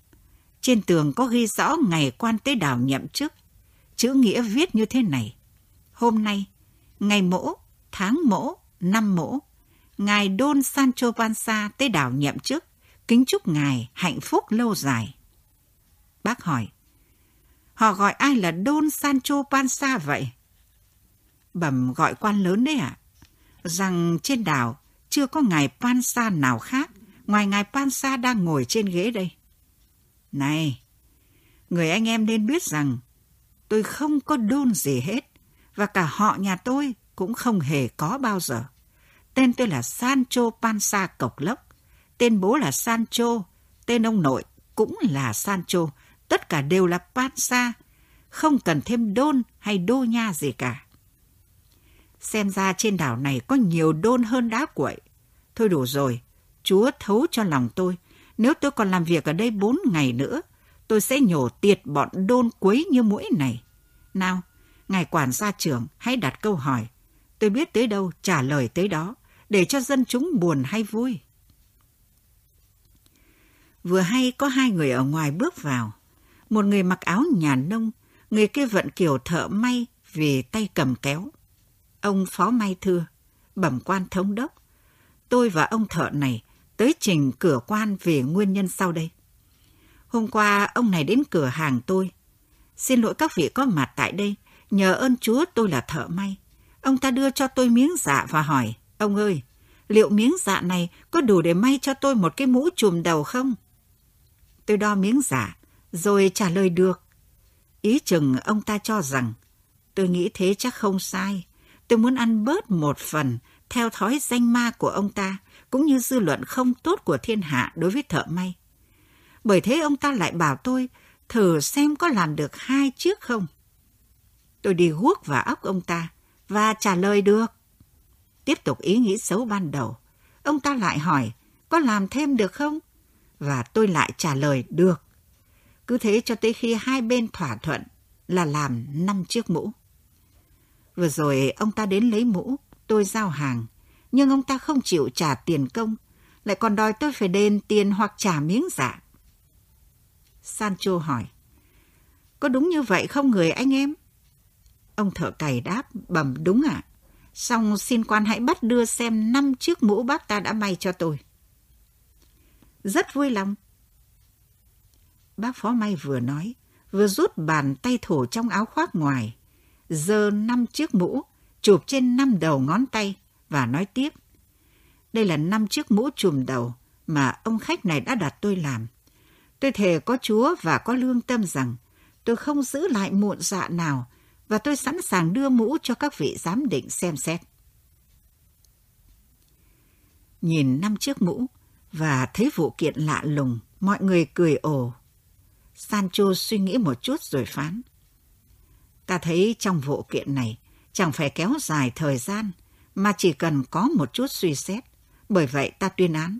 trên tường có ghi rõ ngày quan tế đảo nhậm chức. Chữ nghĩa viết như thế này. Hôm nay, ngày mỗ, tháng mỗ, năm mỗ, ngài Don Sancho Panza tế đảo nhậm chức kính chúc ngài hạnh phúc lâu dài. Bác hỏi, họ gọi ai là Don Sancho Panza vậy? Bẩm gọi quan lớn đấy ạ, rằng trên đảo chưa có ngài Panza nào khác ngoài ngài Panza đang ngồi trên ghế đây. Này, người anh em nên biết rằng tôi không có đôn gì hết và cả họ nhà tôi cũng không hề có bao giờ. Tên tôi là Sancho Panza Cộc Lốc. Tên bố là Sancho, tên ông nội cũng là Sancho. Tất cả đều là Panza, không cần thêm đôn hay đô nha gì cả. Xem ra trên đảo này có nhiều đôn hơn đá quậy. Thôi đủ rồi, Chúa thấu cho lòng tôi. Nếu tôi còn làm việc ở đây bốn ngày nữa, tôi sẽ nhổ tiệt bọn đôn quấy như mũi này. Nào, ngài quản gia trưởng hãy đặt câu hỏi. Tôi biết tới đâu trả lời tới đó, để cho dân chúng buồn hay vui. Vừa hay có hai người ở ngoài bước vào. Một người mặc áo nhà nông, người kia vận kiểu thợ may vì tay cầm kéo. Ông phó may thưa, bẩm quan thống đốc. Tôi và ông thợ này tới trình cửa quan về nguyên nhân sau đây. Hôm qua ông này đến cửa hàng tôi. Xin lỗi các vị có mặt tại đây, nhờ ơn Chúa tôi là thợ may. Ông ta đưa cho tôi miếng dạ và hỏi, ông ơi, liệu miếng dạ này có đủ để may cho tôi một cái mũ trùm đầu không? Tôi đo miếng dạ rồi trả lời được. Ý chừng ông ta cho rằng, tôi nghĩ thế chắc không sai. Tôi muốn ăn bớt một phần theo thói danh ma của ông ta, cũng như dư luận không tốt của thiên hạ đối với thợ may. Bởi thế ông ta lại bảo tôi thử xem có làm được hai chiếc không. Tôi đi guốc vào óc ông ta và trả lời được. Tiếp tục ý nghĩ xấu ban đầu, ông ta lại hỏi có làm thêm được không? và tôi lại trả lời được. Cứ thế cho tới khi hai bên thỏa thuận là làm năm chiếc mũ. Vừa rồi ông ta đến lấy mũ, tôi giao hàng, nhưng ông ta không chịu trả tiền công, lại còn đòi tôi phải đền tiền hoặc trả miếng giả. Sancho hỏi, có đúng như vậy không người anh em? Ông thợ cày đáp, bẩm đúng ạ. À? Xong xin quan hãy bắt đưa xem năm chiếc mũ bác ta đã may cho tôi rất vui lòng. Bác phó may vừa nói, vừa rút bàn tay thổ trong áo khoác ngoài, giơ năm chiếc mũ, chụp trên năm đầu ngón tay và nói tiếp. Đây là năm chiếc mũ trùm đầu mà ông khách này đã đặt tôi làm. Tôi thề có Chúa và có lương tâm rằng tôi không giữ lại muộn dạ nào và tôi sẵn sàng đưa mũ cho các vị giám định xem xét. Nhìn năm chiếc mũ và thấy vụ kiện lạ lùng, mọi người cười ồ. Sancho suy nghĩ một chút rồi phán. Ta thấy trong vụ kiện này chẳng phải kéo dài thời gian mà chỉ cần có một chút suy xét. Bởi vậy ta tuyên án.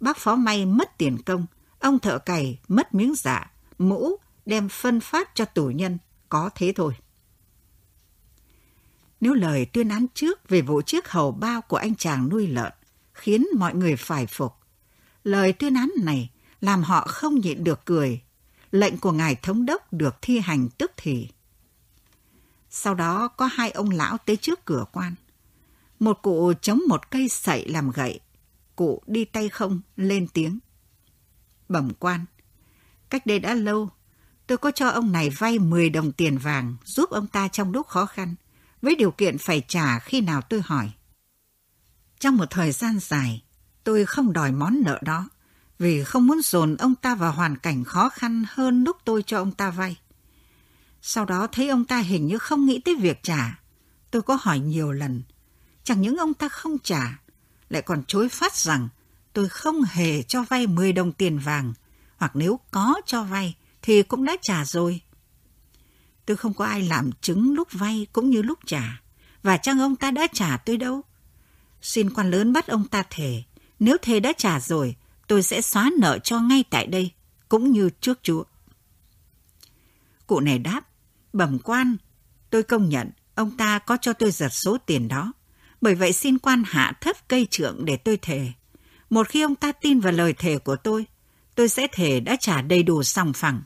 Bác phó may mất tiền công, ông thợ cày mất miếng dạ, mũ đem phân phát cho tù nhân, có thế thôi. Nếu lời tuyên án trước về vụ chiếc hầu bao của anh chàng nuôi lợn khiến mọi người phải phục, lời tuyên án này làm họ không nhịn được cười. Lệnh của ngài thống đốc được thi hành tức thì. Sau đó có hai ông lão tới trước cửa quan. Một cụ chống một cây sậy làm gậy. Cụ đi tay không, lên tiếng. Bẩm quan, cách đây đã lâu, tôi có cho ông này vay 10 đồng tiền vàng giúp ông ta trong lúc khó khăn, với điều kiện phải trả khi nào tôi hỏi. Trong một thời gian dài, tôi không đòi món nợ đó, vì không muốn dồn ông ta vào hoàn cảnh khó khăn hơn lúc tôi cho ông ta vay. Sau đó thấy ông ta hình như không nghĩ tới việc trả. Tôi có hỏi nhiều lần. Chẳng những ông ta không trả, lại còn chối phát rằng tôi không hề cho vay 10 đồng tiền vàng, hoặc nếu có cho vay thì cũng đã trả rồi. Tôi không có ai làm chứng lúc vay cũng như lúc trả, và chăng ông ta đã trả tôi đâu. Xin quan lớn bắt ông ta thề, nếu thề đã trả rồi, tôi sẽ xóa nợ cho ngay tại đây, cũng như trước chúa. Cụ này đáp, bẩm quan, tôi công nhận ông ta có cho tôi giật số tiền đó. Bởi vậy xin quan hạ thấp cây trượng để tôi thề. Một khi ông ta tin vào lời thề của tôi, tôi sẽ thề đã trả đầy đủ sòng phẳng.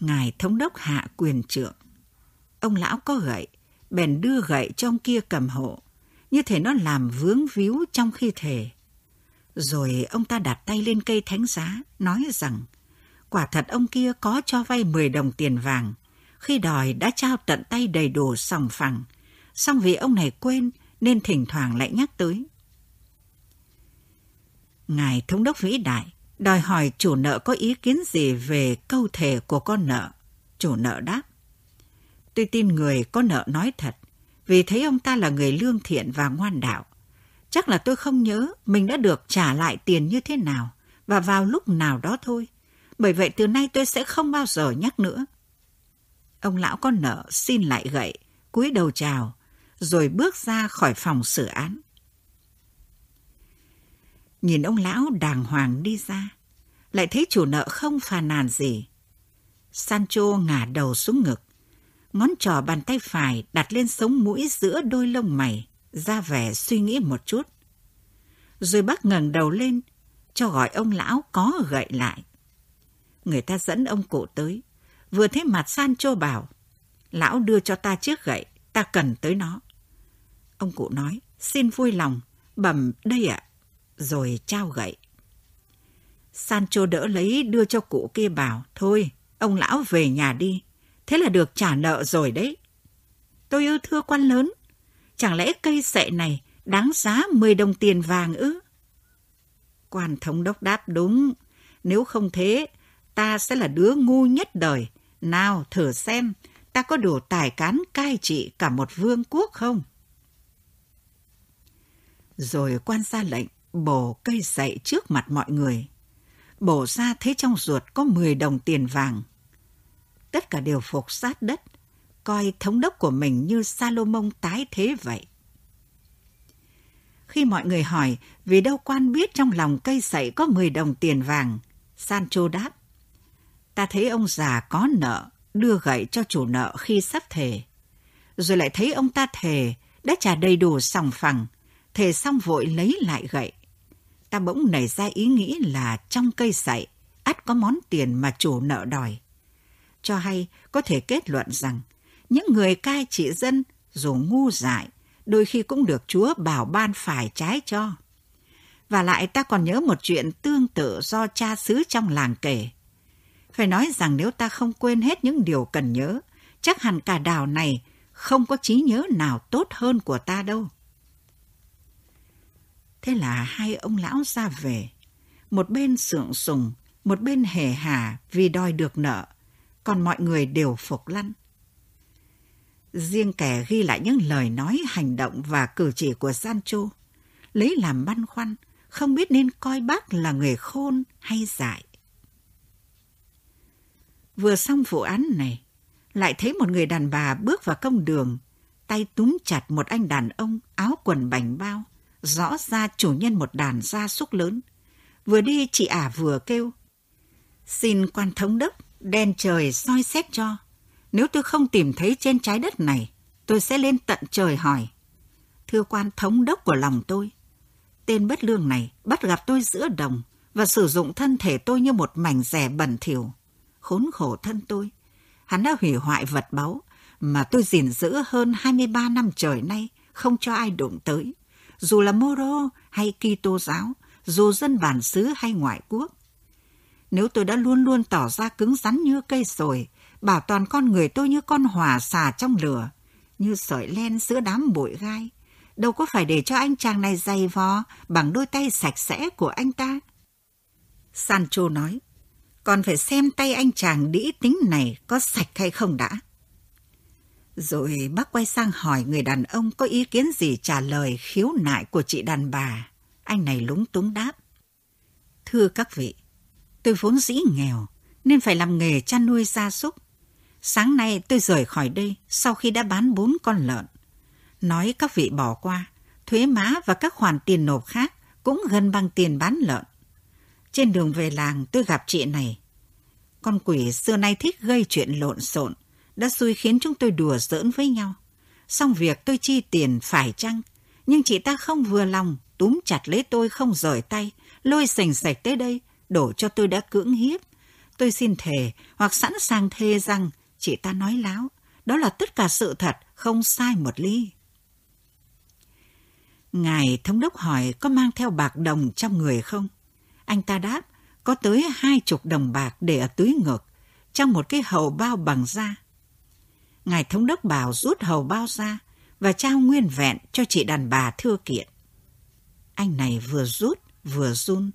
Ngài thống đốc hạ quyền trượng. Ông lão có gậy, bèn đưa gậy cho ông kia cầm hộ. Như thể nó làm vướng víu trong khi thề. Rồi ông ta đặt tay lên cây thánh giá, nói rằng quả thật ông kia có cho vay 10 đồng tiền vàng, khi đòi đã trao tận tay đầy đủ sòng phẳng, song vì ông này quên nên thỉnh thoảng lại nhắc tới. Ngài Thống đốc vĩ đại đòi hỏi chủ nợ có ý kiến gì về câu thề của con nợ. Chủ nợ đáp. Tôi tin người có nợ nói thật, vì thấy ông ta là người lương thiện và ngoan đạo. Chắc là tôi không nhớ mình đã được trả lại tiền như thế nào và vào lúc nào đó thôi. Bởi vậy từ nay tôi sẽ không bao giờ nhắc nữa. Ông lão con nợ xin lại gậy, cúi đầu chào, rồi bước ra khỏi phòng xử án. Nhìn ông lão đàng hoàng đi ra, lại thấy chủ nợ không phàn nàn gì. Sancho ngả đầu xuống ngực, ngón trỏ bàn tay phải đặt lên sống mũi giữa đôi lông mày, ra vẻ suy nghĩ một chút. Rồi bác ngẩng đầu lên, cho gọi ông lão có gậy lại. Người ta dẫn ông cụ tới, vừa thấy mặt Sancho bảo, lão đưa cho ta chiếc gậy, ta cần tới nó. Ông cụ nói, xin vui lòng, bẩm đây ạ, rồi trao gậy. Sancho đỡ lấy đưa cho cụ kia bảo, thôi, ông lão về nhà đi, thế là được trả nợ rồi đấy. Tôi ưa thưa quan lớn, chẳng lẽ cây sệ này đáng giá 10 đồng tiền vàng ư? Quan thống đốc đáp đúng, nếu không thế, ta sẽ là đứa ngu nhất đời. Nào thử xem, ta có đủ tài cán cai trị cả một vương quốc không? Rồi quan ra lệnh bổ cây dậy trước mặt mọi người. Bổ ra thấy trong ruột có 10 đồng tiền vàng. Tất cả đều phục sát đất, coi thống đốc của mình như Salomon tái thế vậy. Khi mọi người hỏi vì đâu quan biết trong lòng cây sậy có 10 đồng tiền vàng, Sancho đáp. Ta thấy ông già có nợ, đưa gậy cho chủ nợ khi sắp thề. Rồi lại thấy ông ta thề, đã trả đầy đủ sòng phẳng, thề xong vội lấy lại gậy. Ta bỗng nảy ra ý nghĩ là trong cây sậy, ắt có món tiền mà chủ nợ đòi. Cho hay có thể kết luận rằng, những người cai trị dân dù ngu dại, đôi khi cũng được Chúa bảo ban phải trái cho. Và lại ta còn nhớ một chuyện tương tự do cha xứ trong làng kể. Phải nói rằng nếu ta không quên hết những điều cần nhớ, chắc hẳn cả đảo này không có trí nhớ nào tốt hơn của ta đâu. Thế là hai ông lão ra về, một bên sượng sùng, một bên hề hà vì đòi được nợ, còn mọi người đều phục lăn. Riêng kẻ ghi lại những lời nói, hành động và cử chỉ của Sancho, lấy làm băn khoăn, không biết nên coi bác là người khôn hay dại. Vừa xong vụ án này, lại thấy một người đàn bà bước vào công đường, tay túm chặt một anh đàn ông áo quần bành bao, rõ ra chủ nhân một đàn gia súc lớn. Vừa đi chị ả vừa kêu, xin quan thống đốc đen trời soi xét cho. Nếu tôi không tìm thấy trên trái đất này, tôi sẽ lên tận trời hỏi. Thưa quan thống đốc của lòng tôi, tên bất lương này bắt gặp tôi giữa đồng và sử dụng thân thể tôi như một mảnh rẻ bẩn thỉu. Khốn khổ thân tôi. Hắn đã hủy hoại vật báu mà tôi gìn giữ hơn 23 năm trời nay, không cho ai đụng tới. Dù là Moro hay Kitô giáo, dù dân bản xứ hay ngoại quốc. Nếu tôi đã luôn luôn tỏ ra cứng rắn như cây sồi, bảo toàn con người tôi như con hỏa xà trong lửa, như sợi len giữa đám bụi gai, đâu có phải để cho anh chàng này dày vò bằng đôi tay sạch sẽ của anh ta. Sancho nói, còn phải xem tay anh chàng đĩ tính này có sạch hay không đã. Rồi bác quay sang hỏi người đàn ông có ý kiến gì trả lời khiếu nại của chị đàn bà. Anh này lúng túng đáp. Thưa các vị, tôi vốn dĩ nghèo nên phải làm nghề chăn nuôi gia súc. Sáng nay tôi rời khỏi đây sau khi đã bán bốn con lợn. Nói các vị bỏ qua, thuế má và các khoản tiền nộp khác cũng gần bằng tiền bán lợn. Trên đường về làng tôi gặp chị này. Con quỷ xưa nay thích gây chuyện lộn xộn, đã xui khiến chúng tôi đùa giỡn với nhau. Xong việc tôi chi tiền phải chăng, nhưng chị ta không vừa lòng, túm chặt lấy tôi không rời tay, lôi sành sạch tới đây, đổ cho tôi đã cưỡng hiếp. Tôi xin thề hoặc sẵn sàng thề rằng chị ta nói láo, đó là tất cả sự thật, không sai một ly. Ngài thống đốc hỏi có mang theo bạc đồng trong người không? Anh ta đáp, có tới hai chục đồng bạc để ở túi ngực, trong một cái hầu bao bằng da. Ngài thống đốc bảo rút hầu bao ra và trao nguyên vẹn cho chị đàn bà thưa kiện. Anh này vừa rút vừa run,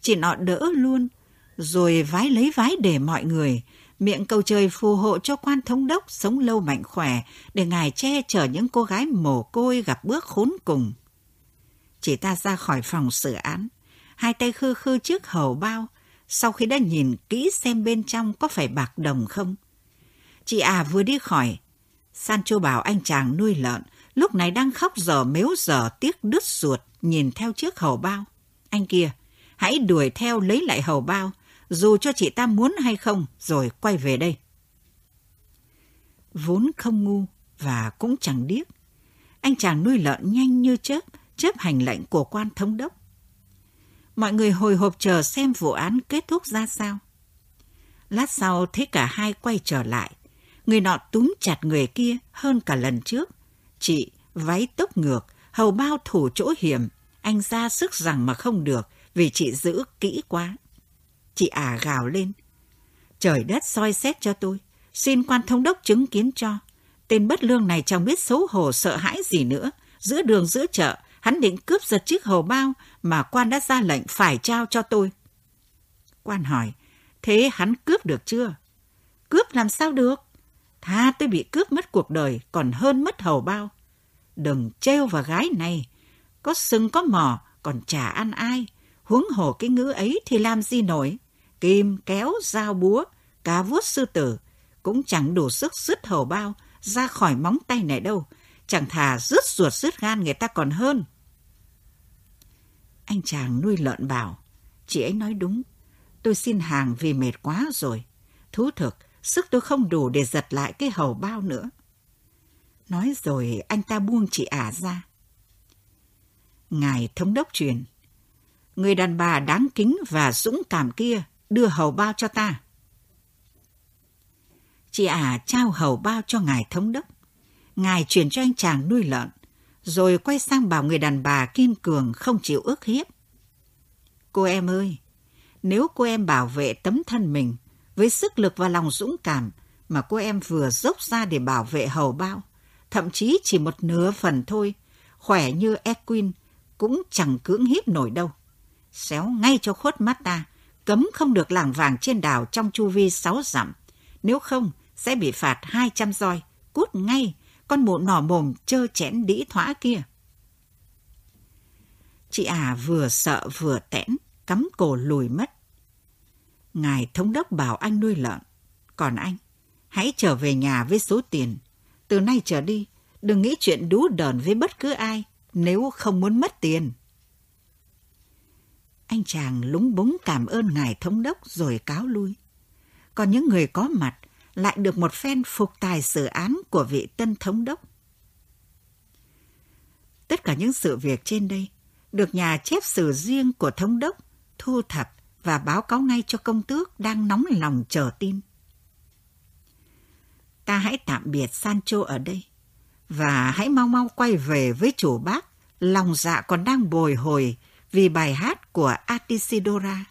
chị nọ đỡ luôn, rồi vái lấy vái để mọi người, miệng cầu trời phù hộ cho quan thống đốc sống lâu mạnh khỏe để ngài che chở những cô gái mồ côi gặp bước khốn cùng. Chị ta ra khỏi phòng xử án, hai tay khư khư trước hầu bao, sau khi đã nhìn kỹ xem bên trong có phải bạc đồng không. Chị à vừa đi khỏi, Sancho bảo anh chàng nuôi lợn, lúc này đang khóc dở mếu dở tiếc đứt ruột, nhìn theo chiếc hầu bao. Anh kia, hãy đuổi theo lấy lại hầu bao, dù cho chị ta muốn hay không, rồi quay về đây. Vốn không ngu và cũng chẳng điếc. Anh chàng nuôi lợn nhanh như chớp, chấp hành lệnh của quan thống đốc. Mọi người hồi hộp chờ xem vụ án kết thúc ra sao. Lát sau thấy cả hai quay trở lại. Người nọ túm chặt người kia hơn cả lần trước. Chị váy tốc ngược, hầu bao thủ chỗ hiểm. Anh ra sức rằng mà không được vì chị giữ kỹ quá. Chị ả gào lên. Trời đất soi xét cho tôi. Xin quan thống đốc chứng kiến cho. Tên bất lương này chẳng biết xấu hổ sợ hãi gì nữa. Giữa đường giữa chợ, hắn định cướp giật chiếc hầu bao mà quan đã ra lệnh phải trao cho tôi. Quan hỏi, thế hắn cướp được chưa? Cướp làm sao được? Tha tôi bị cướp mất cuộc đời còn hơn mất hầu bao. Đừng trêu vào gái này. Có sừng có mỏ còn chả ăn ai. Huống hồ cái ngữ ấy thì làm gì nổi. Kim, kéo, dao búa, cá vuốt sư tử cũng chẳng đủ sức dứt hầu bao ra khỏi móng tay này đâu. Chẳng thà rứt ruột rứt gan người ta còn hơn. Anh chàng nuôi lợn bảo, chị ấy nói đúng, tôi xin hàng vì mệt quá rồi. Thú thực, sức tôi không đủ để giật lại cái hầu bao nữa. Nói rồi anh ta buông chị ả ra. Ngài thống đốc truyền, người đàn bà đáng kính và dũng cảm kia đưa hầu bao cho ta. Chị ả trao hầu bao cho ngài thống đốc. Ngài chuyển cho anh chàng nuôi lợn rồi quay sang bảo người đàn bà kiên cường không chịu ước hiếp. Cô em ơi, nếu cô em bảo vệ tấm thân mình với sức lực và lòng dũng cảm mà cô em vừa dốc ra để bảo vệ hầu bao, thậm chí chỉ một nửa phần thôi, khỏe như Equin cũng chẳng cưỡng hiếp nổi đâu. Xéo ngay cho khuất mắt ta, cấm không được làng vàng trên đảo trong chu vi sáu dặm. Nếu không, sẽ bị phạt hai trăm roi, cút ngay, con mụ nỏ mồm chơ chẽn đĩ thỏa kia. Chị à vừa sợ vừa tẽn, cắm cổ lùi mất. Ngài thống đốc bảo anh nuôi lợn. Còn anh, hãy trở về nhà với số tiền. Từ nay trở đi, đừng nghĩ chuyện đú đờn với bất cứ ai nếu không muốn mất tiền. Anh chàng lúng búng cảm ơn ngài thống đốc rồi cáo lui. Còn những người có mặt lại được một phen phục tài xử án của vị tân thống đốc. Tất cả những sự việc trên đây được nhà chép sử riêng của thống đốc thu thập và báo cáo ngay cho công tước đang nóng lòng chờ tin. Ta hãy tạm biệt Sancho ở đây và hãy mau mau quay về với chủ bác, lòng dạ còn đang bồi hồi vì bài hát của Atisidora.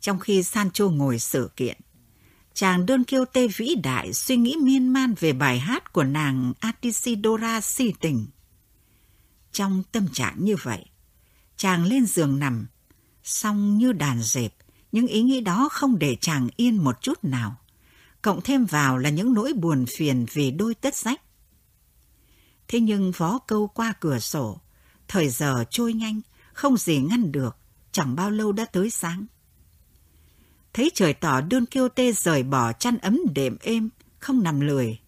Trong khi Sancho ngồi sự kiện, chàng đơn kiêu tê vĩ đại suy nghĩ miên man về bài hát của nàng Atisidora si tình. Trong tâm trạng như vậy, chàng lên giường nằm, xong như đàn dẹp, những ý nghĩ đó không để chàng yên một chút nào. Cộng thêm vào là những nỗi buồn phiền vì đôi tất rách. Thế nhưng vó câu qua cửa sổ, thời giờ trôi nhanh, không gì ngăn được, chẳng bao lâu đã tới sáng. Thấy trời tỏ Don Quixote rời bỏ chăn ấm đệm êm, không nằm lười.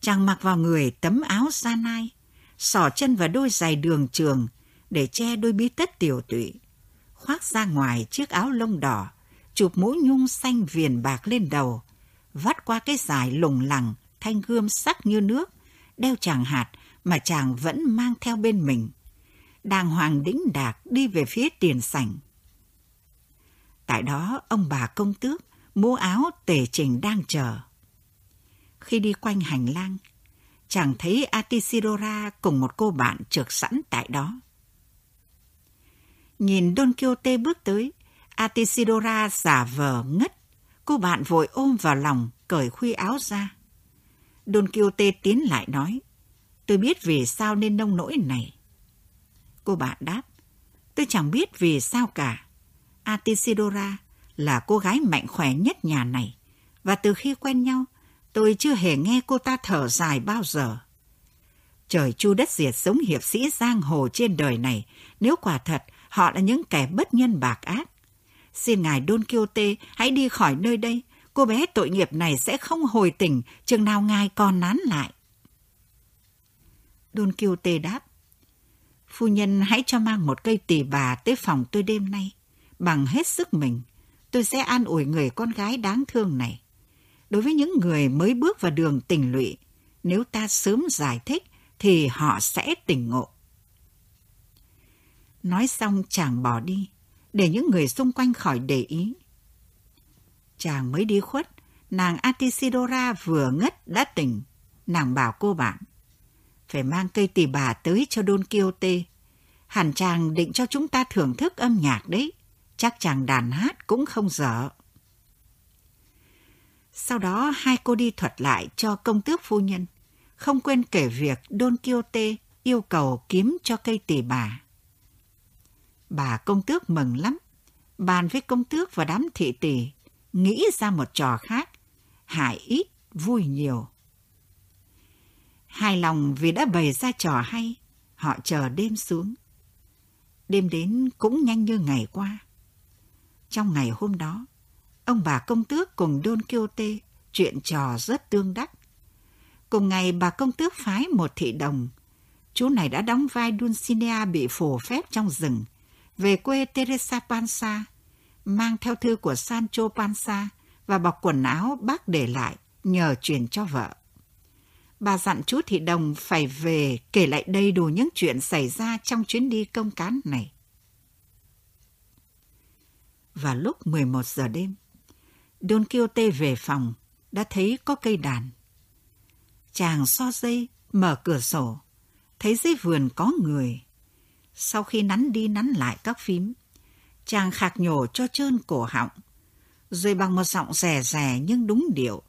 Chàng mặc vào người tấm áo da nai, sỏ chân vào đôi giày đường trường để che đôi bí tất tiểu tụy. Khoác ra ngoài chiếc áo lông đỏ, chụp mũ nhung xanh viền bạc lên đầu, vắt qua cái dài lủng lẳng, thanh gươm sắc như nước, đeo chàng hạt mà chàng vẫn mang theo bên mình. Đàng hoàng đĩnh đạc đi về phía tiền sảnh. Tại đó, ông bà công tước, mũ áo tề trình đang chờ. Khi đi quanh hành lang, chàng thấy Atisidora cùng một cô bạn trượt sẵn tại đó. Nhìn Don Quixote bước tới, Atisidora giả vờ ngất. Cô bạn vội ôm vào lòng, cởi khuy áo ra. Don Quixote tiến lại nói, tôi biết vì sao nên nông nỗi này. Cô bạn đáp, tôi chẳng biết vì sao cả. Atisidora là cô gái mạnh khỏe nhất nhà này, và từ khi quen nhau, tôi chưa hề nghe cô ta thở dài bao giờ. Trời chu đất diệt sống hiệp sĩ giang hồ trên đời này, nếu quả thật họ là những kẻ bất nhân bạc ác. Xin ngài Don Quixote hãy đi khỏi nơi đây, cô bé tội nghiệp này sẽ không hồi tỉnh chừng nào ngài còn nán lại. Don Quixote đáp, Phu nhân hãy cho mang một cây tỳ bà tới phòng tôi đêm nay. Bằng hết sức mình, tôi sẽ an ủi người con gái đáng thương này. Đối với những người mới bước vào đường tình lụy, nếu ta sớm giải thích thì họ sẽ tỉnh ngộ. Nói xong chàng bỏ đi, để những người xung quanh khỏi để ý. Chàng mới đi khuất, nàng Atisidora vừa ngất đã tỉnh. Nàng bảo cô bạn, phải mang cây tỳ bà tới cho Don Quixote. Hẳn chàng định cho chúng ta thưởng thức âm nhạc đấy. Chắc chàng đàn hát cũng không dở. Sau đó hai cô đi thuật lại cho công tước phu nhân, không quên kể việc Don Quixote yêu cầu kiếm cho cây tỳ bà. Bà công tước mừng lắm, bàn với công tước và đám thị tỷ, nghĩ ra một trò khác, hại ít, vui nhiều. Hài lòng vì đã bày ra trò hay, họ chờ đêm xuống. Đêm đến cũng nhanh như ngày qua. Trong ngày hôm đó, ông bà công tước cùng Don Quixote chuyện trò rất tương đắc. Cùng ngày bà công tước phái một thị đồng. Chú này đã đóng vai Dulcinea bị phổ phép trong rừng, về quê Teresa Panza, mang theo thư của Sancho Panza và bọc quần áo bác để lại nhờ truyền cho vợ bà dặn chú thị đồng phải về kể lại đầy đủ những chuyện xảy ra trong chuyến đi công cán này. Và lúc 11 giờ đêm, Don Quixote về phòng, đã thấy có cây đàn. Chàng so dây, mở cửa sổ, thấy dưới vườn có người. Sau khi nắn đi nắn lại các phím, chàng khạc nhổ cho trơn cổ họng, rồi bằng một giọng rè rè nhưng đúng điệu,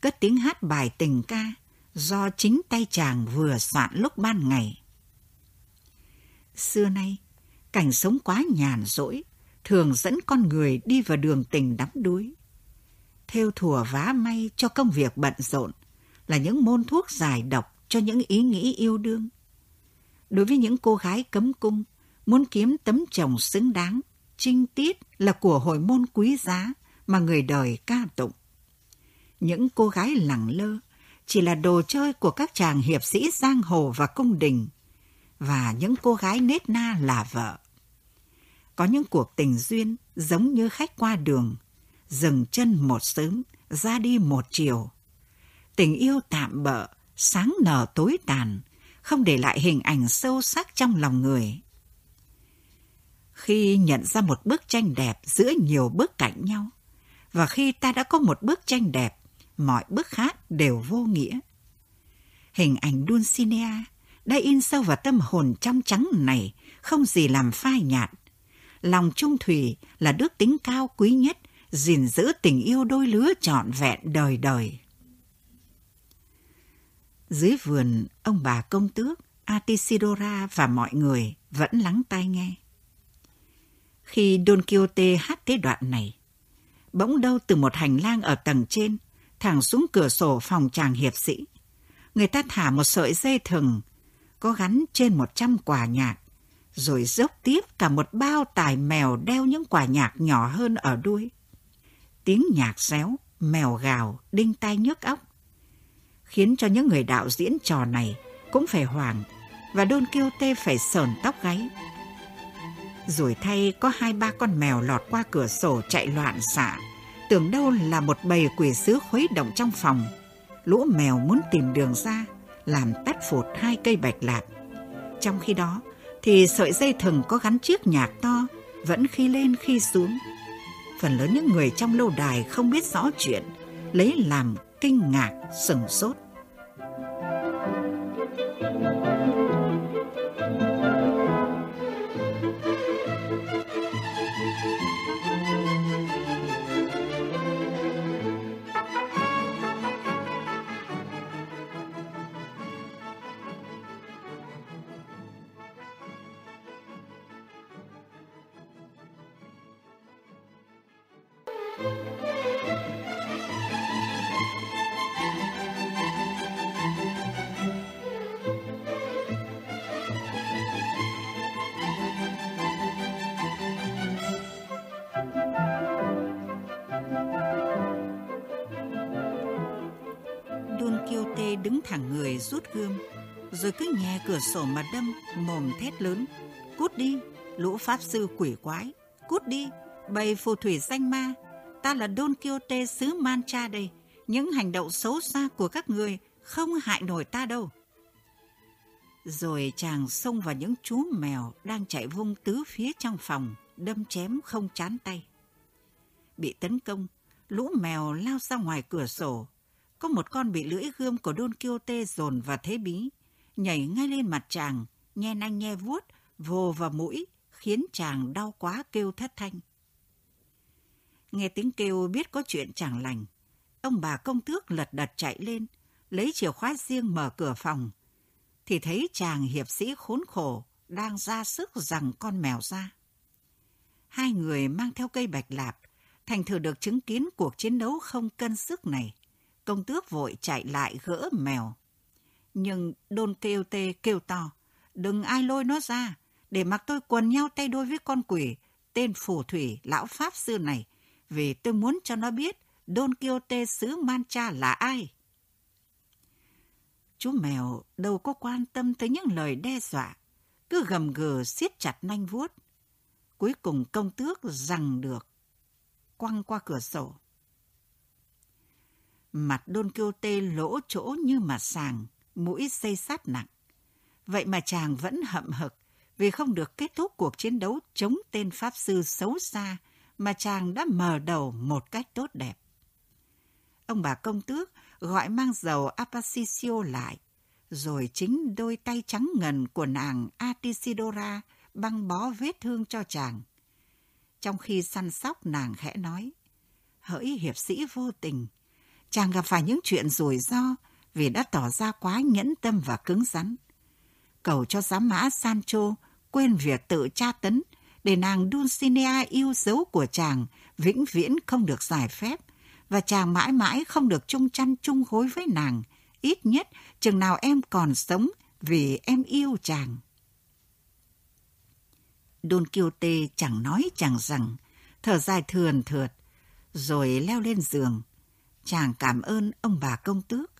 cất tiếng hát bài tình ca do chính tay chàng vừa soạn lúc ban ngày. Xưa nay, cảnh sống quá nhàn rỗi, thường dẫn con người đi vào đường tình đắm đuối. Theo thùa vá may cho công việc bận rộn là những môn thuốc giải độc cho những ý nghĩ yêu đương. Đối với những cô gái cấm cung, muốn kiếm tấm chồng xứng đáng, trinh tiết là của hồi môn quý giá mà người đời ca tụng. Những cô gái lẳng lơ chỉ là đồ chơi của các chàng hiệp sĩ giang hồ và cung đình, và những cô gái nết na là vợ. Có những cuộc tình duyên giống như khách qua đường, dừng chân một sớm, ra đi một chiều. Tình yêu tạm bợ, sáng nở tối tàn, không để lại hình ảnh sâu sắc trong lòng người. Khi nhận ra một bức tranh đẹp giữa nhiều bức cạnh nhau, và khi ta đã có một bức tranh đẹp, mọi bức khác đều vô nghĩa. Hình ảnh Dulcinea đã in sâu vào tâm hồn trong trắng này, không gì làm phai nhạt. Lòng trung thủy là đức tính cao quý nhất, gìn giữ tình yêu đôi lứa trọn vẹn đời đời. Dưới vườn, ông bà công tước, Atisidora và mọi người vẫn lắng tai nghe. Khi Don Quixote hát tới đoạn này, bỗng đâu từ một hành lang ở tầng trên, thẳng xuống cửa sổ phòng chàng hiệp sĩ. Người ta thả một sợi dây thừng, có gắn trên một trăm quả nhạc, rồi dốc tiếp cả một bao tài mèo đeo những quả nhạc nhỏ hơn ở đuôi. Tiếng nhạc réo, mèo gào, đinh tai nhức óc, khiến cho những người đạo diễn trò này cũng phải hoảng và Don Quixote phải sờn tóc gáy. Rồi thay có hai ba con mèo lọt qua cửa sổ chạy loạn xạ, tưởng đâu là một bầy quỷ sứ khuấy động trong phòng. Lũ mèo muốn tìm đường ra, làm tắt phụt hai cây bạch lạc. Trong khi đó, thì sợi dây thừng có gắn chiếc nhạc to, vẫn khi lên khi xuống. Phần lớn những người trong lâu đài không biết rõ chuyện, lấy làm kinh ngạc, sừng sốt. Thank you. Thẳng người rút gươm, rồi cứ nghe cửa sổ mà đâm, mồm thét lớn. Cút đi, lũ pháp sư quỷ quái, cút đi, bầy phù thủy danh ma. Ta là Don Quixote xứ Mancha đây, những hành động xấu xa của các người không hại nổi ta đâu. Rồi chàng xông vào những chú mèo đang chạy vung tứ phía trong phòng, đâm chém không chán tay. Bị tấn công, lũ mèo lao ra ngoài cửa sổ, có một con bị lưỡi gươm của Don Quixote dồn vào thế bí, nhảy ngay lên mặt chàng, nhe nanh nhe vuốt, vồ vào mũi, khiến chàng đau quá kêu thất thanh. Nghe tiếng kêu biết có chuyện chẳng lành, ông bà công tước lật đật chạy lên, lấy chìa khóa riêng mở cửa phòng, thì thấy chàng hiệp sĩ khốn khổ đang ra sức rằng con mèo ra. Hai người mang theo cây bạch lạp, thành thử được chứng kiến cuộc chiến đấu không cân sức này. Công tước vội chạy lại gỡ mèo. Nhưng đôn kêu tê kêu to, đừng ai lôi nó ra, để mặc tôi quần nhau tay đôi với con quỷ, tên phù thủy lão Pháp xưa này, vì tôi muốn cho nó biết Don Quixote xứ Mancha là ai. Chú mèo đâu có quan tâm tới những lời đe dọa, cứ gầm gừ siết chặt nanh vuốt. Cuối cùng công tước rằng được, quăng qua cửa sổ. Mặt Don Quixote lỗ chỗ như mặt sàng, mũi xây sát nặng. Vậy mà chàng vẫn hậm hực vì không được kết thúc cuộc chiến đấu chống tên Pháp Sư xấu xa mà chàng đã mở đầu một cách tốt đẹp. Ông bà công tước gọi mang dầu Apasicio lại, rồi chính đôi tay trắng ngần của nàng Atisidora băng bó vết thương cho chàng. Trong khi săn sóc nàng khẽ nói, hỡi hiệp sĩ vô tình, chàng gặp phải những chuyện rủi ro vì đã tỏ ra quá nhẫn tâm và cứng rắn. Cầu cho giám mã Sancho quên việc tự tra tấn để nàng Dulcinea yêu dấu của chàng vĩnh viễn không được giải phép và chàng mãi mãi không được chung chăn chung hối với nàng, ít nhất chừng nào em còn sống vì em yêu chàng. Don Quixote chẳng nói chẳng rằng, thở dài thườn thượt, rồi leo lên giường. Chàng cảm ơn ông bà công tước.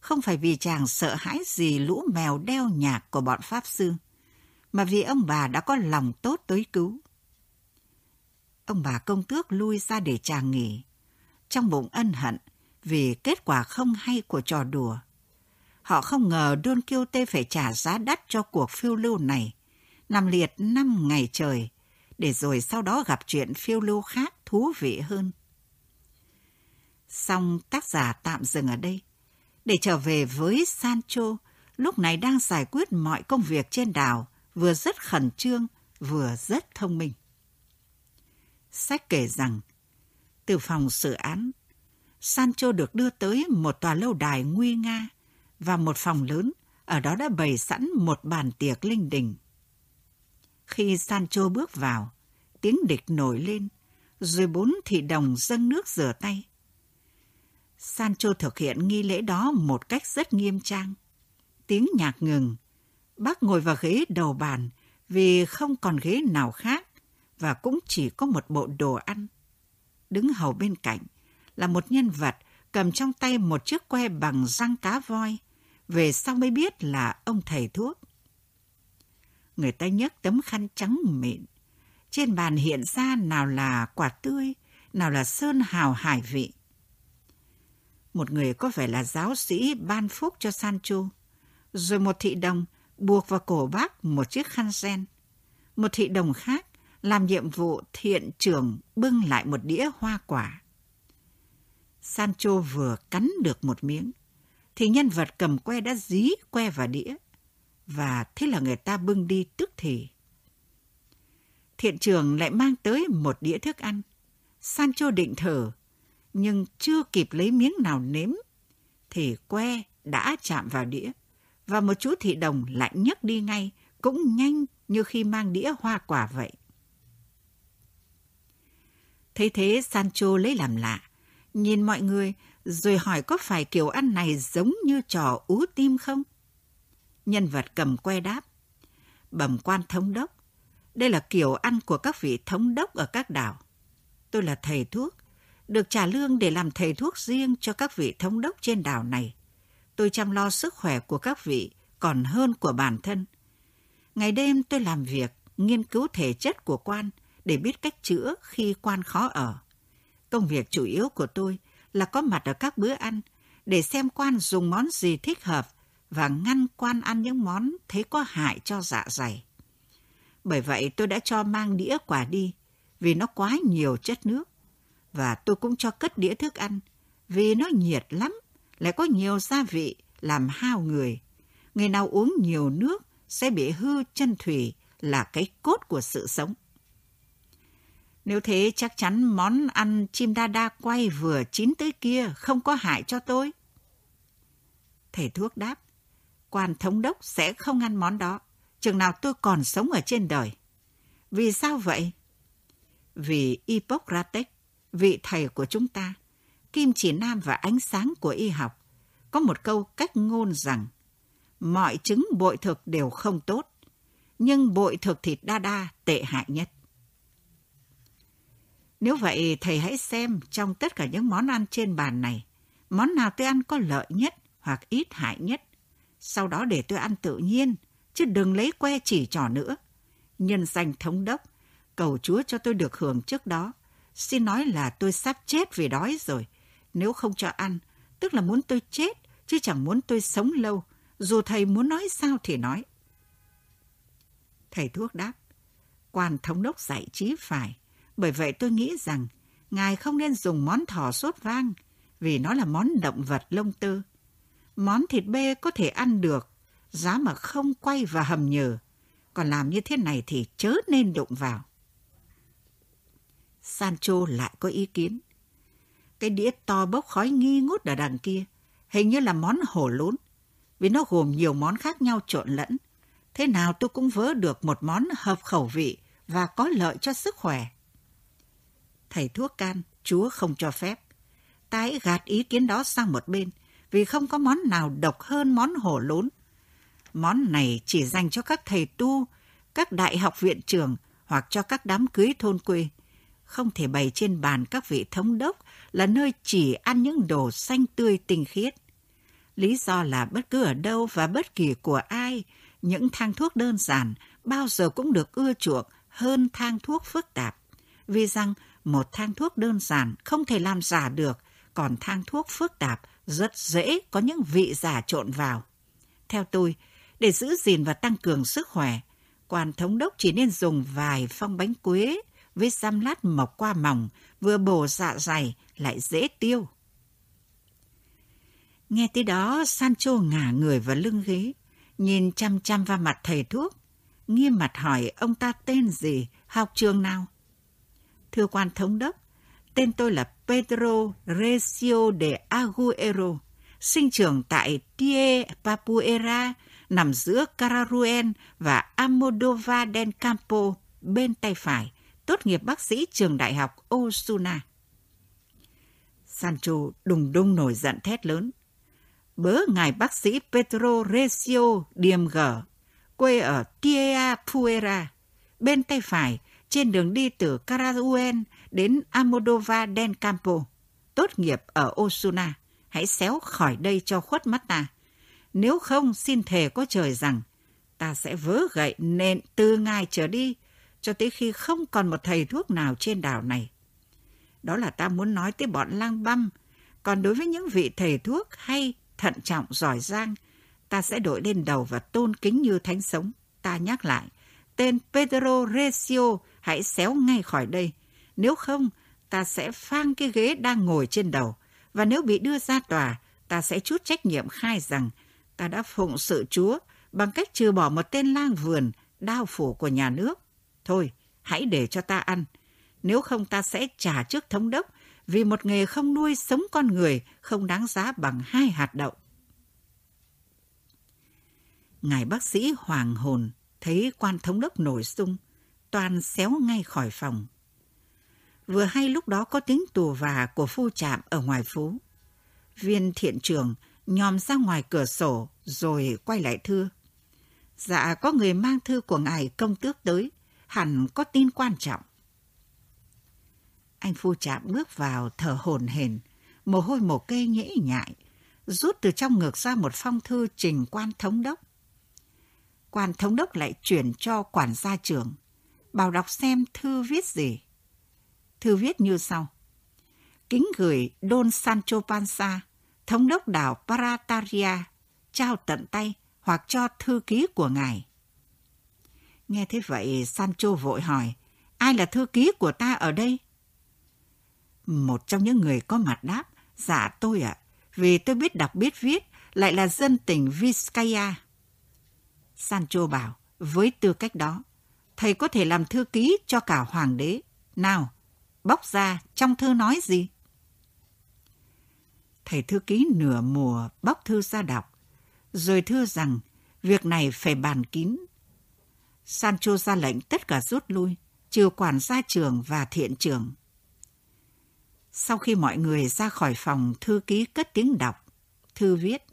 Không phải vì chàng sợ hãi gì lũ mèo đeo nhạc của bọn Pháp Sư, mà vì ông bà đã có lòng tốt tới cứu. Ông bà công tước lui ra để chàng nghỉ, trong bụng ân hận vì kết quả không hay của trò đùa. Họ không ngờ Don Quixote phải trả giá đắt cho cuộc phiêu lưu này, nằm liệt năm ngày trời, để rồi sau đó gặp chuyện phiêu lưu khác thú vị hơn. Xong tác giả tạm dừng ở đây, để trở về với Sancho, lúc này đang giải quyết mọi công việc trên đảo, vừa rất khẩn trương, vừa rất thông minh. Sách kể rằng, từ phòng xử án, Sancho được đưa tới một tòa lâu đài nguy nga và một phòng lớn, ở đó đã bày sẵn một bàn tiệc linh đình. Khi Sancho bước vào, tiếng địch nổi lên, rồi bốn thị đồng dâng nước rửa tay. Sancho thực hiện nghi lễ đó một cách rất nghiêm trang. Tiếng nhạc ngừng, bác ngồi vào ghế đầu bàn vì không còn ghế nào khác và cũng chỉ có một bộ đồ ăn. Đứng hầu bên cạnh là một nhân vật cầm trong tay một chiếc que bằng răng cá voi, về sau mới biết là ông thầy thuốc. Người ta nhấc tấm khăn trắng mịn. Trên bàn hiện ra nào là quả tươi, nào là sơn hào hải vị. Một người có vẻ là giáo sĩ ban phúc cho Sancho. Rồi một thị đồng buộc vào cổ bác một chiếc khăn sen. Một thị đồng khác làm nhiệm vụ thiện trưởng bưng lại một đĩa hoa quả. Sancho vừa cắn được một miếng, thì nhân vật cầm que đã dí que vào đĩa, và thế là người ta bưng đi tức thì. Thiện trưởng lại mang tới một đĩa thức ăn. Sancho định thở, nhưng chưa kịp lấy miếng nào nếm, thì que đã chạm vào đĩa, và một chú thị đồng lại nhấc đi ngay, cũng nhanh như khi mang đĩa hoa quả vậy. Thấy thế Sancho lấy làm lạ, nhìn mọi người rồi hỏi có phải kiểu ăn này giống như trò ú tim không? Nhân vật cầm que đáp. Bẩm quan thống đốc, đây là kiểu ăn của các vị thống đốc ở các đảo. Tôi là thầy thuốc, được trả lương để làm thầy thuốc riêng cho các vị thống đốc trên đảo này. Tôi chăm lo sức khỏe của các vị còn hơn của bản thân. Ngày đêm tôi làm việc, nghiên cứu thể chất của quan để biết cách chữa khi quan khó ở. Công việc chủ yếu của tôi là có mặt ở các bữa ăn để xem quan dùng món gì thích hợp và ngăn quan ăn những món thấy có hại cho dạ dày. Bởi vậy tôi đã cho mang đĩa quả đi vì nó quá nhiều chất nước. Và tôi cũng cho cất đĩa thức ăn vì nó nhiệt lắm, lại có nhiều gia vị làm hao người. Người nào uống nhiều nước sẽ bị hư chân thủy là cái cốt của sự sống. Nếu thế chắc chắn món ăn chim đa đa quay vừa chín tới kia không có hại cho tôi. Thầy thuốc đáp, quan thống đốc sẽ không ăn món đó, chừng nào tôi còn sống ở trên đời. Vì sao vậy? Vì Hippocrates, vị thầy của chúng ta, kim chỉ nam và ánh sáng của y học, có một câu cách ngôn rằng mọi chứng bội thực đều không tốt, nhưng bội thực thịt đa đa tệ hại nhất. Nếu vậy, thầy hãy xem trong tất cả những món ăn trên bàn này, món nào tôi ăn có lợi nhất hoặc ít hại nhất. Sau đó để tôi ăn tự nhiên, chứ đừng lấy que chỉ trò nữa. Nhân danh thống đốc, cầu Chúa cho tôi được hưởng trước đó. Xin nói là tôi sắp chết vì đói rồi. Nếu không cho ăn, tức là muốn tôi chết, chứ chẳng muốn tôi sống lâu. Dù thầy muốn nói sao thì nói. Thầy thuốc đáp, quan thống đốc dạy trí phải. Bởi vậy tôi nghĩ rằng ngài không nên dùng món thỏ sốt vang vì nó là món động vật lông tơ. Món thịt bê có thể ăn được, giá mà không quay và hầm nhờ. Còn làm như thế này thì chớ nên đụng vào. Sancho lại có ý kiến. Cái đĩa to bốc khói nghi ngút ở đằng kia, hình như là món hổ lốn, vì nó gồm nhiều món khác nhau trộn lẫn. Thế nào tôi cũng vớ được một món hợp khẩu vị và có lợi cho sức khỏe. Thầy thuốc can, Chúa không cho phép. Ta hãy gạt ý kiến đó sang một bên, vì không có món nào độc hơn món hổ lốn. Món này chỉ dành cho các thầy tu, các đại học viện trường hoặc cho các đám cưới thôn quê. Không thể bày trên bàn các vị thống đốc là nơi chỉ ăn những đồ xanh tươi tinh khiết. Lý do là bất cứ ở đâu và bất kỳ của ai, những thang thuốc đơn giản bao giờ cũng được ưa chuộng hơn thang thuốc phức tạp. Vì rằng một thang thuốc đơn giản không thể làm giả được, còn thang thuốc phức tạp rất dễ có những vị giả trộn vào. Theo tôi, để giữ gìn và tăng cường sức khỏe, quan thống đốc chỉ nên dùng vài phong bánh quế với răm lát mọc qua mỏng, vừa bổ dạ dày, lại dễ tiêu. Nghe tới đó, Sancho ngả người vào lưng ghế, nhìn chăm chăm vào mặt thầy thuốc, nghiêm mặt hỏi ông ta tên gì, học trường nào. Thưa quan thống đốc, tên tôi là Pedro Recio de Aguero, sinh trưởng tại Tie Papuera, nằm giữa Cararuen và Amodova del Campo bên tay phải, tốt nghiệp bác sĩ trường đại học Osuna. Sancho đùng đung nổi giận thét lớn. Bớ ngài bác sĩ Pedro Recio Điềm Gở, quê ở Tia Puera, bên tay phải, trên đường đi từ Carauen đến Amodova del Campo, tốt nghiệp ở Osuna. Hãy xéo khỏi đây cho khuất mắt ta. Nếu không xin thề có trời rằng ta sẽ vớ gậy nện từ ngài trở đi cho tới khi không còn một thầy thuốc nào trên đảo này. Đó là ta muốn nói tới bọn lang băm. Còn đối với những vị thầy thuốc hay, thận trọng, giỏi giang, ta sẽ đội lên đầu và tôn kính như thánh sống. Ta nhắc lại, tên Pedro Recio hãy xéo ngay khỏi đây. Nếu không, ta sẽ phang cái ghế đang ngồi trên đầu. Và nếu bị đưa ra tòa, ta sẽ chút trách nhiệm khai rằng ta đã phụng sự Chúa bằng cách trừ bỏ một tên lang vườn, đao phủ của nhà nước. Thôi, hãy để cho ta ăn. Nếu không ta sẽ trả trước thống đốc vì một nghề không nuôi sống con người không đáng giá bằng hai hạt đậu. Ngài bác sĩ hoàng hồn thấy quan thống đốc nổi sung, toàn xéo ngay khỏi phòng. Vừa hay lúc đó có tiếng tù và của phu trạm ở ngoài phố. Viên thiện trường nhòm ra ngoài cửa sổ rồi quay lại thưa. Dạ, có người mang thư của ngài công tước tới, hẳn có tin quan trọng. Anh phu trạm bước vào thở hồn hển, mồ hôi mồ kê nhễ nhại, rút từ trong ngực ra một phong thư trình quan thống đốc. Quan thống đốc lại chuyển cho quản gia trưởng, bảo đọc xem thư viết gì. Thư viết như sau. Kính gửi Don Sancho Panza, thống đốc đảo Parataria, trao tận tay hoặc cho thư ký của ngài. Nghe thế vậy, Sancho vội hỏi, ai là thư ký của ta ở đây? Một trong những người có mặt đáp, dạ tôi ạ, vì tôi biết đọc biết viết, lại là dân tỉnh Vizcaya. Sancho bảo, với tư cách đó, thầy có thể làm thư ký cho cả hoàng đế. Nào, bóc ra trong thư nói gì? Thầy thư ký nửa mùa bóc thư ra đọc, rồi thưa rằng việc này phải bàn kín. Sancho ra lệnh tất cả rút lui, trừ quản gia trường và thiện trường. Sau khi mọi người ra khỏi phòng, thư ký cất tiếng đọc. Thư viết.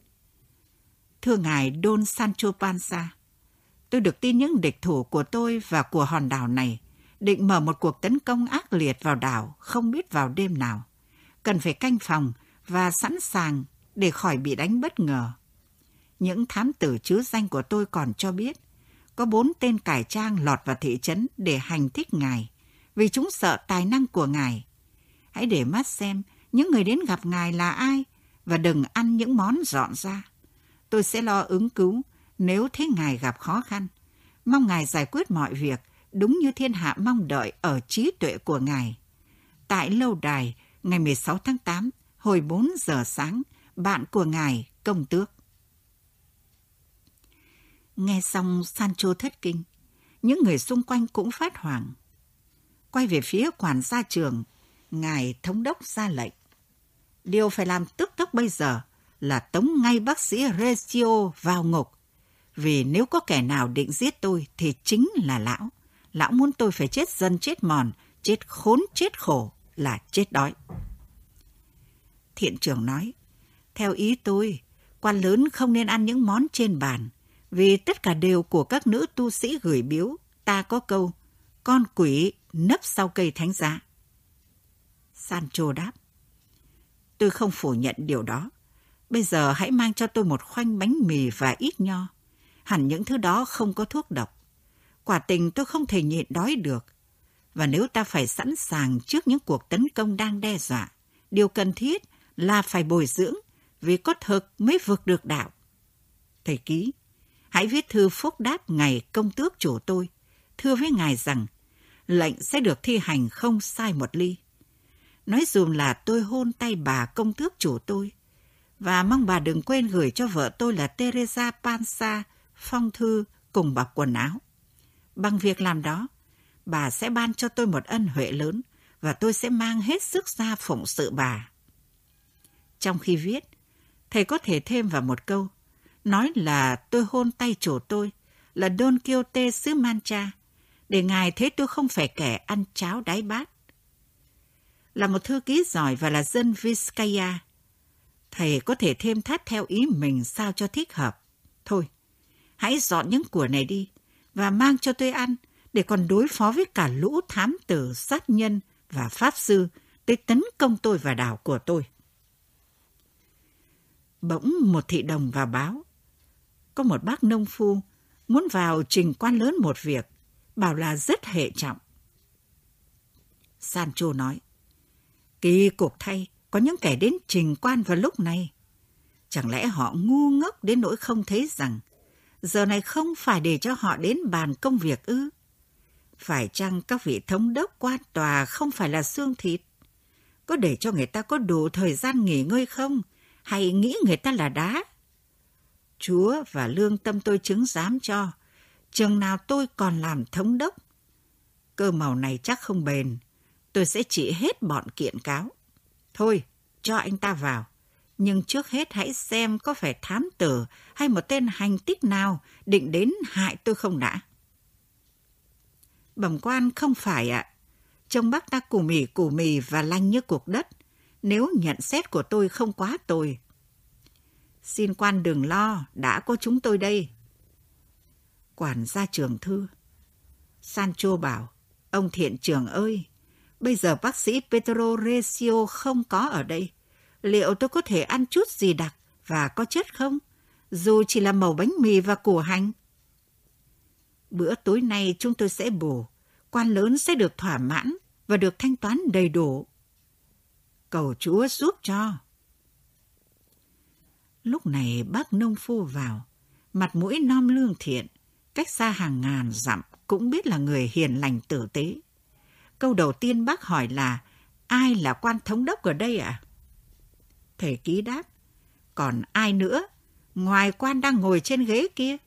Thưa ngài Don Sancho Panza, tôi được tin những địch thủ của tôi và của hòn đảo này định mở một cuộc tấn công ác liệt vào đảo không biết vào đêm nào. Cần phải canh phòng và sẵn sàng để khỏi bị đánh bất ngờ. Những thám tử chứa danh của tôi còn cho biết có bốn tên cải trang lọt vào thị trấn để hành thích ngài vì chúng sợ tài năng của ngài. Hãy để mắt xem những người đến gặp ngài là ai và đừng ăn những món dọn ra. Tôi sẽ lo ứng cứu nếu thấy ngài gặp khó khăn. Mong ngài giải quyết mọi việc đúng như thiên hạ mong đợi ở trí tuệ của ngài. Tại lâu đài, ngày 16 tháng 8, hồi 4 giờ sáng, bạn của ngài công tước. Nghe xong Sancho thất kinh, những người xung quanh cũng phát hoảng. Quay về phía quản gia trường, ngài thống đốc ra lệnh. Điều phải làm tức tốc bây giờ là tống ngay bác sĩ Recio vào ngục. Vì nếu có kẻ nào định giết tôi thì chính là lão. Lão muốn tôi phải chết dần chết mòn, chết khốn chết khổ là chết đói. Thiện trưởng nói, theo ý tôi, quan lớn không nên ăn những món trên bàn, vì tất cả đều của các nữ tu sĩ gửi biếu. Ta có câu, con quỷ nấp sau cây thánh giá. Sancho đáp, tôi không phủ nhận điều đó. Bây giờ hãy mang cho tôi một khoanh bánh mì và ít nho. Hẳn những thứ đó không có thuốc độc. Quả tình tôi không thể nhịn đói được. Và nếu ta phải sẵn sàng trước những cuộc tấn công đang đe dọa, điều cần thiết là phải bồi dưỡng, vì có thực mới vượt được đạo. Thầy ký, hãy viết thư phúc đáp ngày công tước chủ tôi, thưa với ngài rằng lệnh sẽ được thi hành không sai một ly. Nói dùm là tôi hôn tay bà công tước chủ tôi, và mong bà đừng quên gửi cho vợ tôi là Teresa Pansa phong thư cùng bọc quần áo. Bằng việc làm đó, bà sẽ ban cho tôi một ân huệ lớn và tôi sẽ mang hết sức ra phụng sự bà. Trong khi viết, thầy có thể thêm vào một câu, nói là tôi hôn tay chủ tôi, là Don Quixote xứ Mancha, để ngài thấy tôi không phải kẻ ăn cháo đáy bát. Là một thư ký giỏi và là dân Vizcaya, thầy có thể thêm thắt theo ý mình sao cho thích hợp. Thôi, hãy dọn những của này đi và mang cho tôi ăn để còn đối phó với cả lũ thám tử, sát nhân và pháp sư tới tấn công tôi và đảo của tôi. Bỗng một thị đồng vào báo. Có một bác nông phu muốn vào trình quan lớn một việc, bảo là rất hệ trọng. Sancho nói, kỳ cục thay, có những kẻ đến trình quan vào lúc này. Chẳng lẽ họ ngu ngốc đến nỗi không thấy rằng giờ này không phải để cho họ đến bàn công việc ư? Phải chăng các vị thống đốc quan tòa không phải là xương thịt? Có để cho người ta có đủ thời gian nghỉ ngơi không? Hay nghĩ người ta là đá? Chúa và lương tâm tôi chứng giám cho, chừng nào tôi còn làm thống đốc. Cơ màu này chắc không bền, tôi sẽ trị hết bọn kiện cáo. Thôi, cho anh ta vào. Nhưng trước hết hãy xem có phải thám tử hay một tên hành tích nào định đến hại tôi không đã. Bẩm quan không phải ạ. À. Trông bác ta củ mì củ mì và lanh như cuộc đất. Nếu nhận xét của tôi không quá tồi. Xin quan đừng lo, đã có chúng tôi đây. Quản gia trường thư. Sancho bảo, ông thiện trường ơi, bây giờ bác sĩ Pedro Recio không có ở đây. Liệu tôi có thể ăn chút gì đặc và có chất không? Dù chỉ là màu bánh mì và củ hành. Bữa tối nay chúng tôi sẽ bổ, quan lớn sẽ được thỏa mãn và được thanh toán đầy đủ. Cầu Chúa giúp cho. Lúc này bác nông phu vào, mặt mũi non lương thiện, cách xa hàng ngàn dặm cũng biết là người hiền lành tử tế. Câu đầu tiên bác hỏi là, ai là quan thống đốc ở đây ạ? À? Thầy ký đáp, còn ai nữa, ngoài quan đang ngồi trên ghế kia?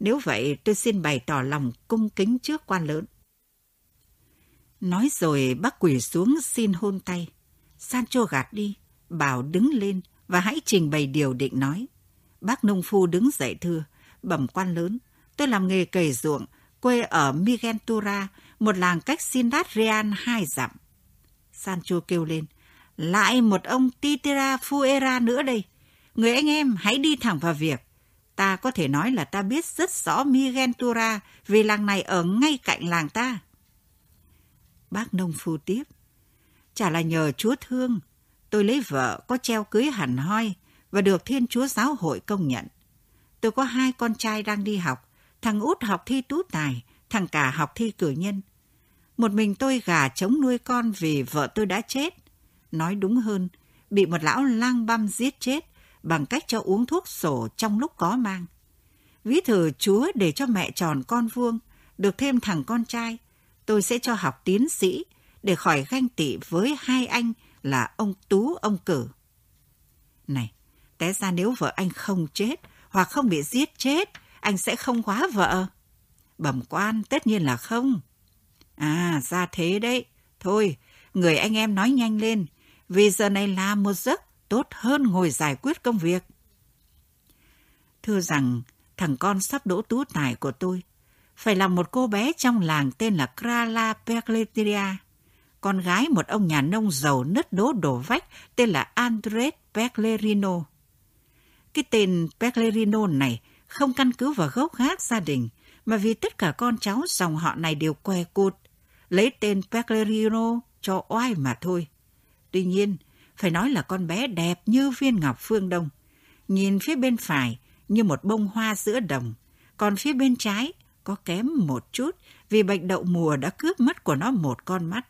Nếu vậy tôi xin bày tỏ lòng cung kính trước quan lớn. Nói rồi bác quỳ xuống xin hôn tay. Sancho gạt đi, bảo đứng lên và hãy trình bày điều định nói. Bác nông phu đứng dậy thưa, bẩm quan lớn, tôi làm nghề cày ruộng, quê ở Migentura, một làng cách Sindat Real hai dặm. Sancho kêu lên, lại một ông Titira Fuera nữa đây. Người anh em hãy đi thẳng vào việc. Ta có thể nói là ta biết rất rõ Migentura vì làng này ở ngay cạnh làng ta. Bác nông phu tiếp. Chả là nhờ chúa thương, tôi lấy vợ có treo cưới hẳn hoi và được Thiên Chúa Giáo hội công nhận. Tôi có hai con trai đang đi học, thằng út học thi tú tài, thằng cả học thi cử nhân. Một mình tôi gà chống nuôi con vì vợ tôi đã chết. Nói đúng hơn, bị một lão lang băm giết chết bằng cách cho uống thuốc sổ trong lúc có mang. Ví thử Chúa để cho mẹ tròn con vuông, được thêm thằng con trai, tôi sẽ cho học tiến sĩ để khỏi ganh tị với hai anh là ông Tú ông Cử. Này, té ra nếu vợ anh không chết hoặc không bị giết chết, anh sẽ không khóa vợ. Bẩm quan, tất nhiên là không. À, ra thế đấy. Thôi, người anh em nói nhanh lên, vì giờ này là một giấc, tốt hơn ngồi giải quyết công việc. Thưa rằng, thằng con sắp đỗ tú tài của tôi phải là một cô bé trong làng tên là Krala Perletria, con gái một ông nhà nông giàu nứt đố đổ vách tên là Andres peclerino Cái tên peclerino này không căn cứ vào gốc gác gia đình, mà vì tất cả con cháu dòng họ này đều que cụt, lấy tên peclerino cho oai mà thôi. Tuy nhiên, phải nói là con bé đẹp như viên ngọc phương đông. Nhìn phía bên phải như một bông hoa giữa đồng, còn phía bên trái có kém một chút vì bệnh đậu mùa đã cướp mất của nó một con mắt.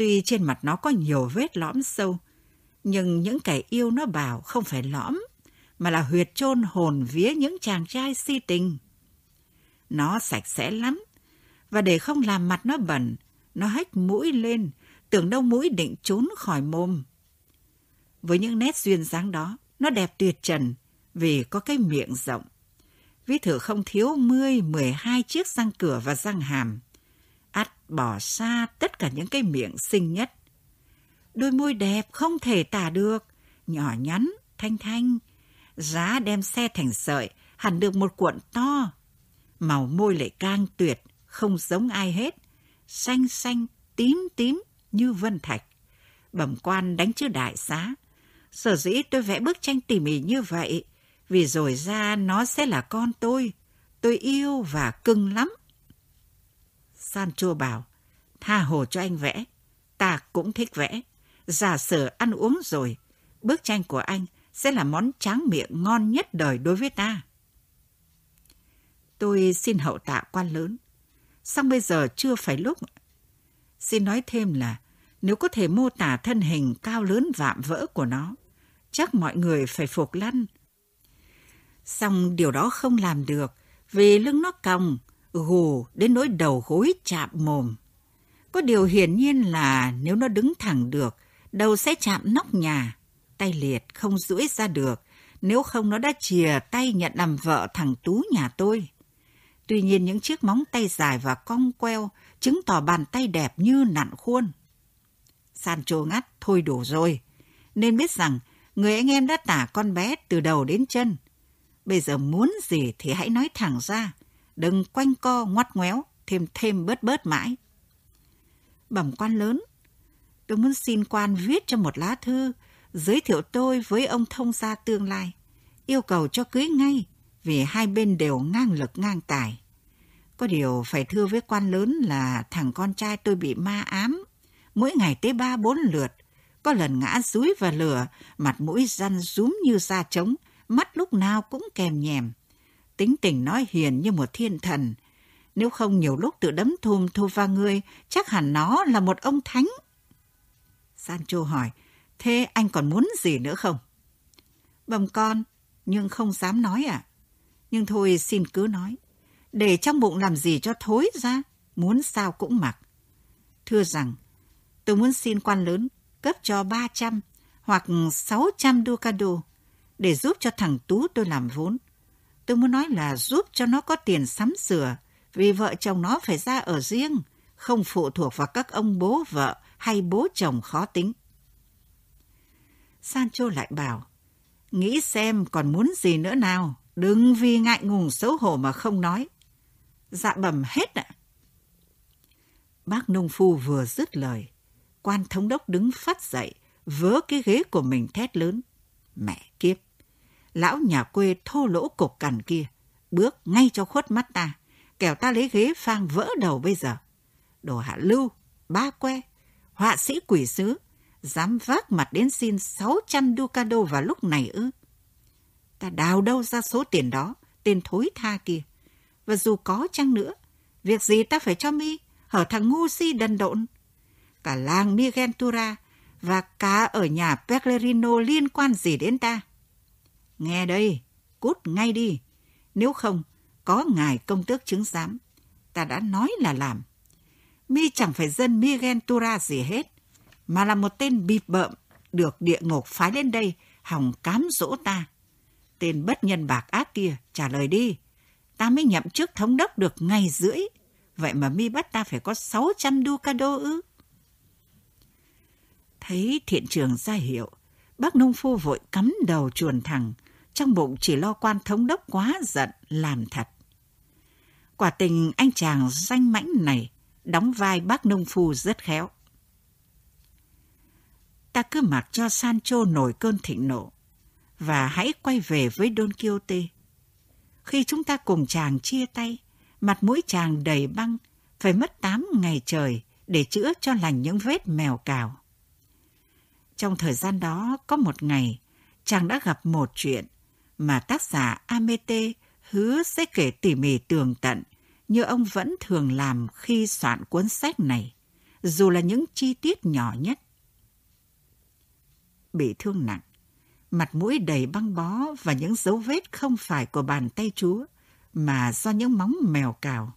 Tuy trên mặt nó có nhiều vết lõm sâu, nhưng những kẻ yêu nó bảo không phải lõm, mà là huyệt chôn hồn vía những chàng trai si tình. Nó sạch sẽ lắm, và để không làm mặt nó bẩn, nó hách mũi lên, tưởng đâu mũi định trốn khỏi mồm. Với những nét duyên dáng đó, nó đẹp tuyệt trần vì có cái miệng rộng. Ví thử không thiếu 10, 12 chiếc răng cửa và răng hàm ắt bỏ xa tất cả những cái miệng xinh nhất. Đôi môi đẹp không thể tả được, nhỏ nhắn, thanh thanh. Giá đem xe thành sợi, hẳn được một cuộn to. Màu môi lại càng tuyệt, không giống ai hết. Xanh xanh, tím tím như vân thạch. Bẩm quan đánh chữ đại xá. Sở dĩ tôi vẽ bức tranh tỉ mỉ như vậy, vì rồi ra nó sẽ là con tôi. Tôi yêu và cưng lắm. Sancho bảo, tha hồ cho anh vẽ. Ta cũng thích vẽ. Giả sử ăn uống rồi, bức tranh của anh sẽ là món tráng miệng ngon nhất đời đối với ta. Tôi xin hậu tạ quan lớn. Xong bây giờ chưa phải lúc. Xin nói thêm là nếu có thể mô tả thân hình cao lớn vạm vỡ của nó, chắc mọi người phải phục lăn. Xong điều đó không làm được vì lưng nó còng, gù đến nỗi đầu gối chạm mồm. Có điều hiển nhiên là nếu nó đứng thẳng được, đầu sẽ chạm nóc nhà, tay liệt không duỗi ra được, nếu không nó đã chìa tay nhận làm vợ thằng Tú nhà tôi. Tuy nhiên những chiếc móng tay dài và cong queo chứng tỏ bàn tay đẹp như nặn khuôn. Sancho ngắt, thôi đủ rồi. Nên biết rằng người anh em đã tả con bé từ đầu đến chân. Bây giờ muốn gì thì hãy nói thẳng ra. Đừng quanh co ngoắt ngoéo, thêm thêm bớt bớt mãi. Bẩm quan lớn, tôi muốn xin quan viết cho một lá thư giới thiệu tôi với ông thông gia tương lai, yêu cầu cho cưới ngay vì hai bên đều ngang lực ngang tài. Có điều phải thưa với quan lớn là thằng con trai tôi bị ma ám, mỗi ngày tới ba bốn lượt, có lần ngã dúi và lửa, mặt mũi răn rúm như da trống, mắt lúc nào cũng kèm nhèm. Tính tình nói hiền như một thiên thần. Nếu không nhiều lúc tự đấm thùm thu vào người, chắc hẳn nó là một ông thánh. Sancho hỏi, thế anh còn muốn gì nữa không? Bầm con, nhưng không dám nói à? Nhưng thôi xin cứ nói. Để trong bụng làm gì cho thối ra, muốn sao cũng mặc. Thưa rằng, tôi muốn xin quan lớn cấp cho 300 hoặc 600 ducado để giúp cho thằng Tú tôi làm vốn. Tôi muốn nói là giúp cho nó có tiền sắm sửa, vì vợ chồng nó phải ra ở riêng, không phụ thuộc vào các ông bố vợ hay bố chồng khó tính. Sancho lại bảo, nghĩ xem còn muốn gì nữa nào, đừng vì ngại ngùng xấu hổ mà không nói. Dạ bẩm hết ạ. Bác nông phu vừa dứt lời, quan thống đốc đứng phát dậy, vớ cái ghế của mình thét lớn. Mẹ kiếp! Lão nhà quê thô lỗ cục cằn kia, bước ngay cho khuất mắt ta, kẻo ta lấy ghế phang vỡ đầu bây giờ. Đồ hạ lưu, ba que, họa sĩ quỷ sứ, dám vác mặt đến xin 600 ducado vào lúc này ư. Ta đào đâu ra số tiền đó, tên thối tha kia. Và dù có chăng nữa, việc gì ta phải cho mi, hở thằng ngu si đần độn. Cả làng Migentura và cả ở nhà Peclerino liên quan gì đến ta. Nghe đây, cút ngay đi. Nếu không, có ngài công tước chứng giám. Ta đã nói là làm. Mi chẳng phải dân Migentura gì hết, mà là một tên bịp bợm được địa ngục phái lên đây hòng cám dỗ ta. Tên bất nhân bạc ác kia, trả lời đi. Ta mới nhậm chức thống đốc được ngày rưỡi. Vậy mà mi bắt ta phải có 600 ducado ư? Thấy thiện trường ra hiệu, Bác nông phu vội cắm đầu chuồn thẳng, trong bụng chỉ lo quan thống đốc quá giận làm thật. Quả tình anh chàng danh mãnh này đóng vai bác nông phu rất khéo. Ta cứ mặc cho Sancho nổi cơn thịnh nộ và hãy quay về với Don Quixote. Khi chúng ta cùng chàng chia tay, mặt mũi chàng đầy băng, phải mất 8 ngày trời để chữa cho lành những vết mèo cào. Trong thời gian đó, có một ngày, chàng đã gặp một chuyện mà tác giả Amete hứa sẽ kể tỉ mỉ tường tận như ông vẫn thường làm khi soạn cuốn sách này, dù là những chi tiết nhỏ nhất. Bị thương nặng, mặt mũi đầy băng bó và những dấu vết không phải của bàn tay Chúa, mà do những móng mèo cào.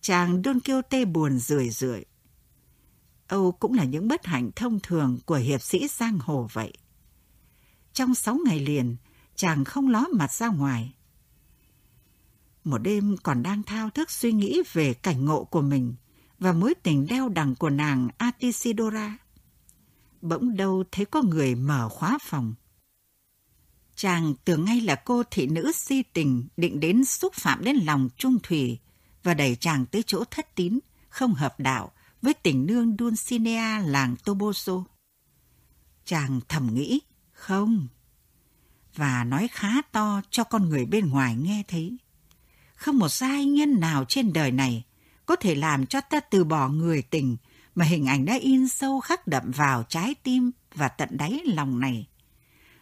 Chàng Don Quixote buồn rười rượi. Âu cũng là những bất hạnh thông thường của hiệp sĩ giang hồ vậy. Trong sáu ngày liền, chàng không ló mặt ra ngoài. Một đêm còn đang thao thức suy nghĩ về cảnh ngộ của mình và mối tình đeo đằng của nàng Atisidora. Bỗng đâu thấy có người mở khóa phòng. Chàng tưởng ngay là cô thị nữ si tình định đến xúc phạm đến lòng trung thủy và đẩy chàng tới chỗ thất tín, không hợp đạo với tình nương Dulcinea làng Toboso. Chàng thầm nghĩ, không, và nói khá to cho con người bên ngoài nghe thấy. Không một giai nhân nào trên đời này có thể làm cho ta từ bỏ người tình mà hình ảnh đã in sâu khắc đậm vào trái tim và tận đáy lòng này.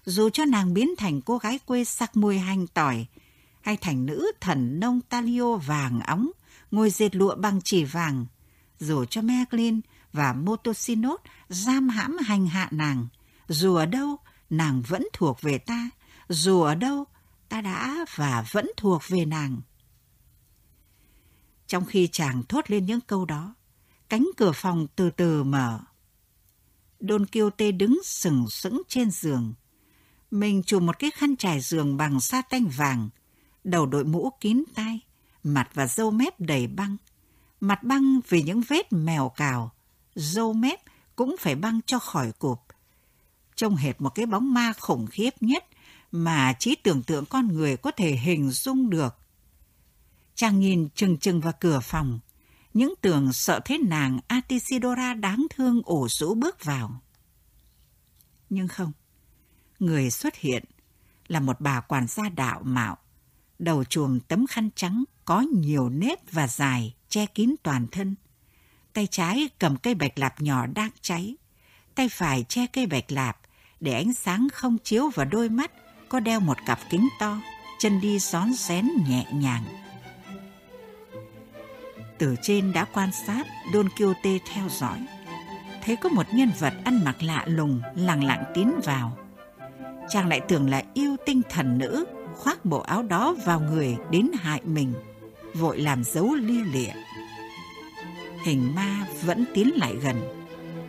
Dù cho nàng biến thành cô gái quê sắc mùi hành tỏi, hay thành nữ thần nông talio vàng óng, ngồi dệt lụa bằng chỉ vàng, dù cho Merlin và Motosinot giam hãm hành hạ nàng, dù ở đâu nàng vẫn thuộc về ta, dù ở đâu ta đã và vẫn thuộc về nàng. Trong khi chàng thốt lên những câu đó, cánh cửa phòng từ từ mở. Don Quixote đứng sừng sững trên giường. Mình chùm một cái khăn trải giường bằng sa tanh vàng, đầu đội mũ kín tai, mặt và râu mép đầy băng. Mặt băng vì những vết mèo cào, râu mép cũng phải băng cho khỏi cụp. Trông hệt một cái bóng ma khủng khiếp nhất mà trí tưởng tượng con người có thể hình dung được. Chàng nhìn chừng chừng vào cửa phòng, những tưởng sợ thế nàng Atisidora đáng thương ổ rũ bước vào. Nhưng không, người xuất hiện là một bà quản gia đạo mạo, đầu chuồng tấm khăn trắng có nhiều nếp và dài che kín toàn thân. Tay trái cầm cây bạch lạp nhỏ đang cháy, tay phải che cây bạch lạp để ánh sáng không chiếu vào đôi mắt có đeo một cặp kính to, chân đi xón xén nhẹ nhàng. Từ trên đã quan sát, Don Quixote theo dõi. Thấy có một nhân vật ăn mặc lạ lùng, lặng lặng tiến vào. Chàng lại tưởng là yêu tinh thần nữ, khoác bộ áo đó vào người đến hại mình, vội làm dấu lia lịa. Hình ma vẫn tiến lại gần,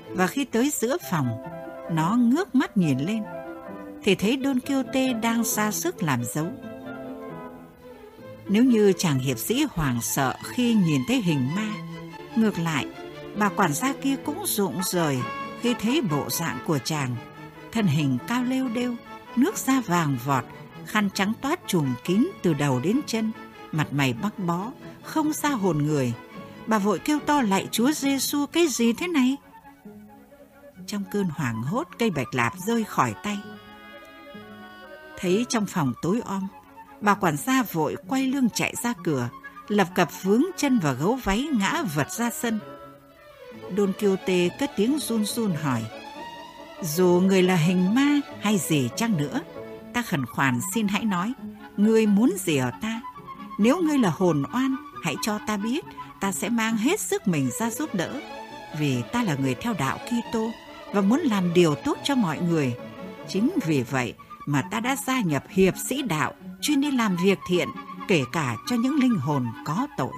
và khi tới giữa phòng, nó ngước mắt nhìn lên, thì thấy Don Quixote đang ra sức làm dấu. Nếu như chàng hiệp sĩ hoàng sợ khi nhìn thấy hình ma, ngược lại, bà quản gia kia cũng rụng rời khi thấy bộ dạng của chàng. Thân hình cao lêu đêu, nước da vàng vọt, khăn trắng toát trùm kín từ đầu đến chân, mặt mày bắc bó, không ra hồn người. Bà vội kêu to lại Chúa Giêsu cái gì thế này? Trong cơn hoảng hốt cây bạch lạp rơi khỏi tay. Thấy trong phòng tối om, bà quản gia vội quay lưng chạy ra cửa, lập cập vướng chân vào gấu váy ngã vật ra sân. Don Quixote cất tiếng run run hỏi, dù người là hình ma hay gì chăng nữa, ta khẩn khoản xin hãy nói, ngươi muốn gì ở ta? Nếu ngươi là hồn oan, hãy cho ta biết, ta sẽ mang hết sức mình ra giúp đỡ. Vì ta là người theo đạo Kitô và muốn làm điều tốt cho mọi người. Chính vì vậy mà ta đã gia nhập hiệp sĩ đạo chuyên đi làm việc thiện, kể cả cho những linh hồn có tội.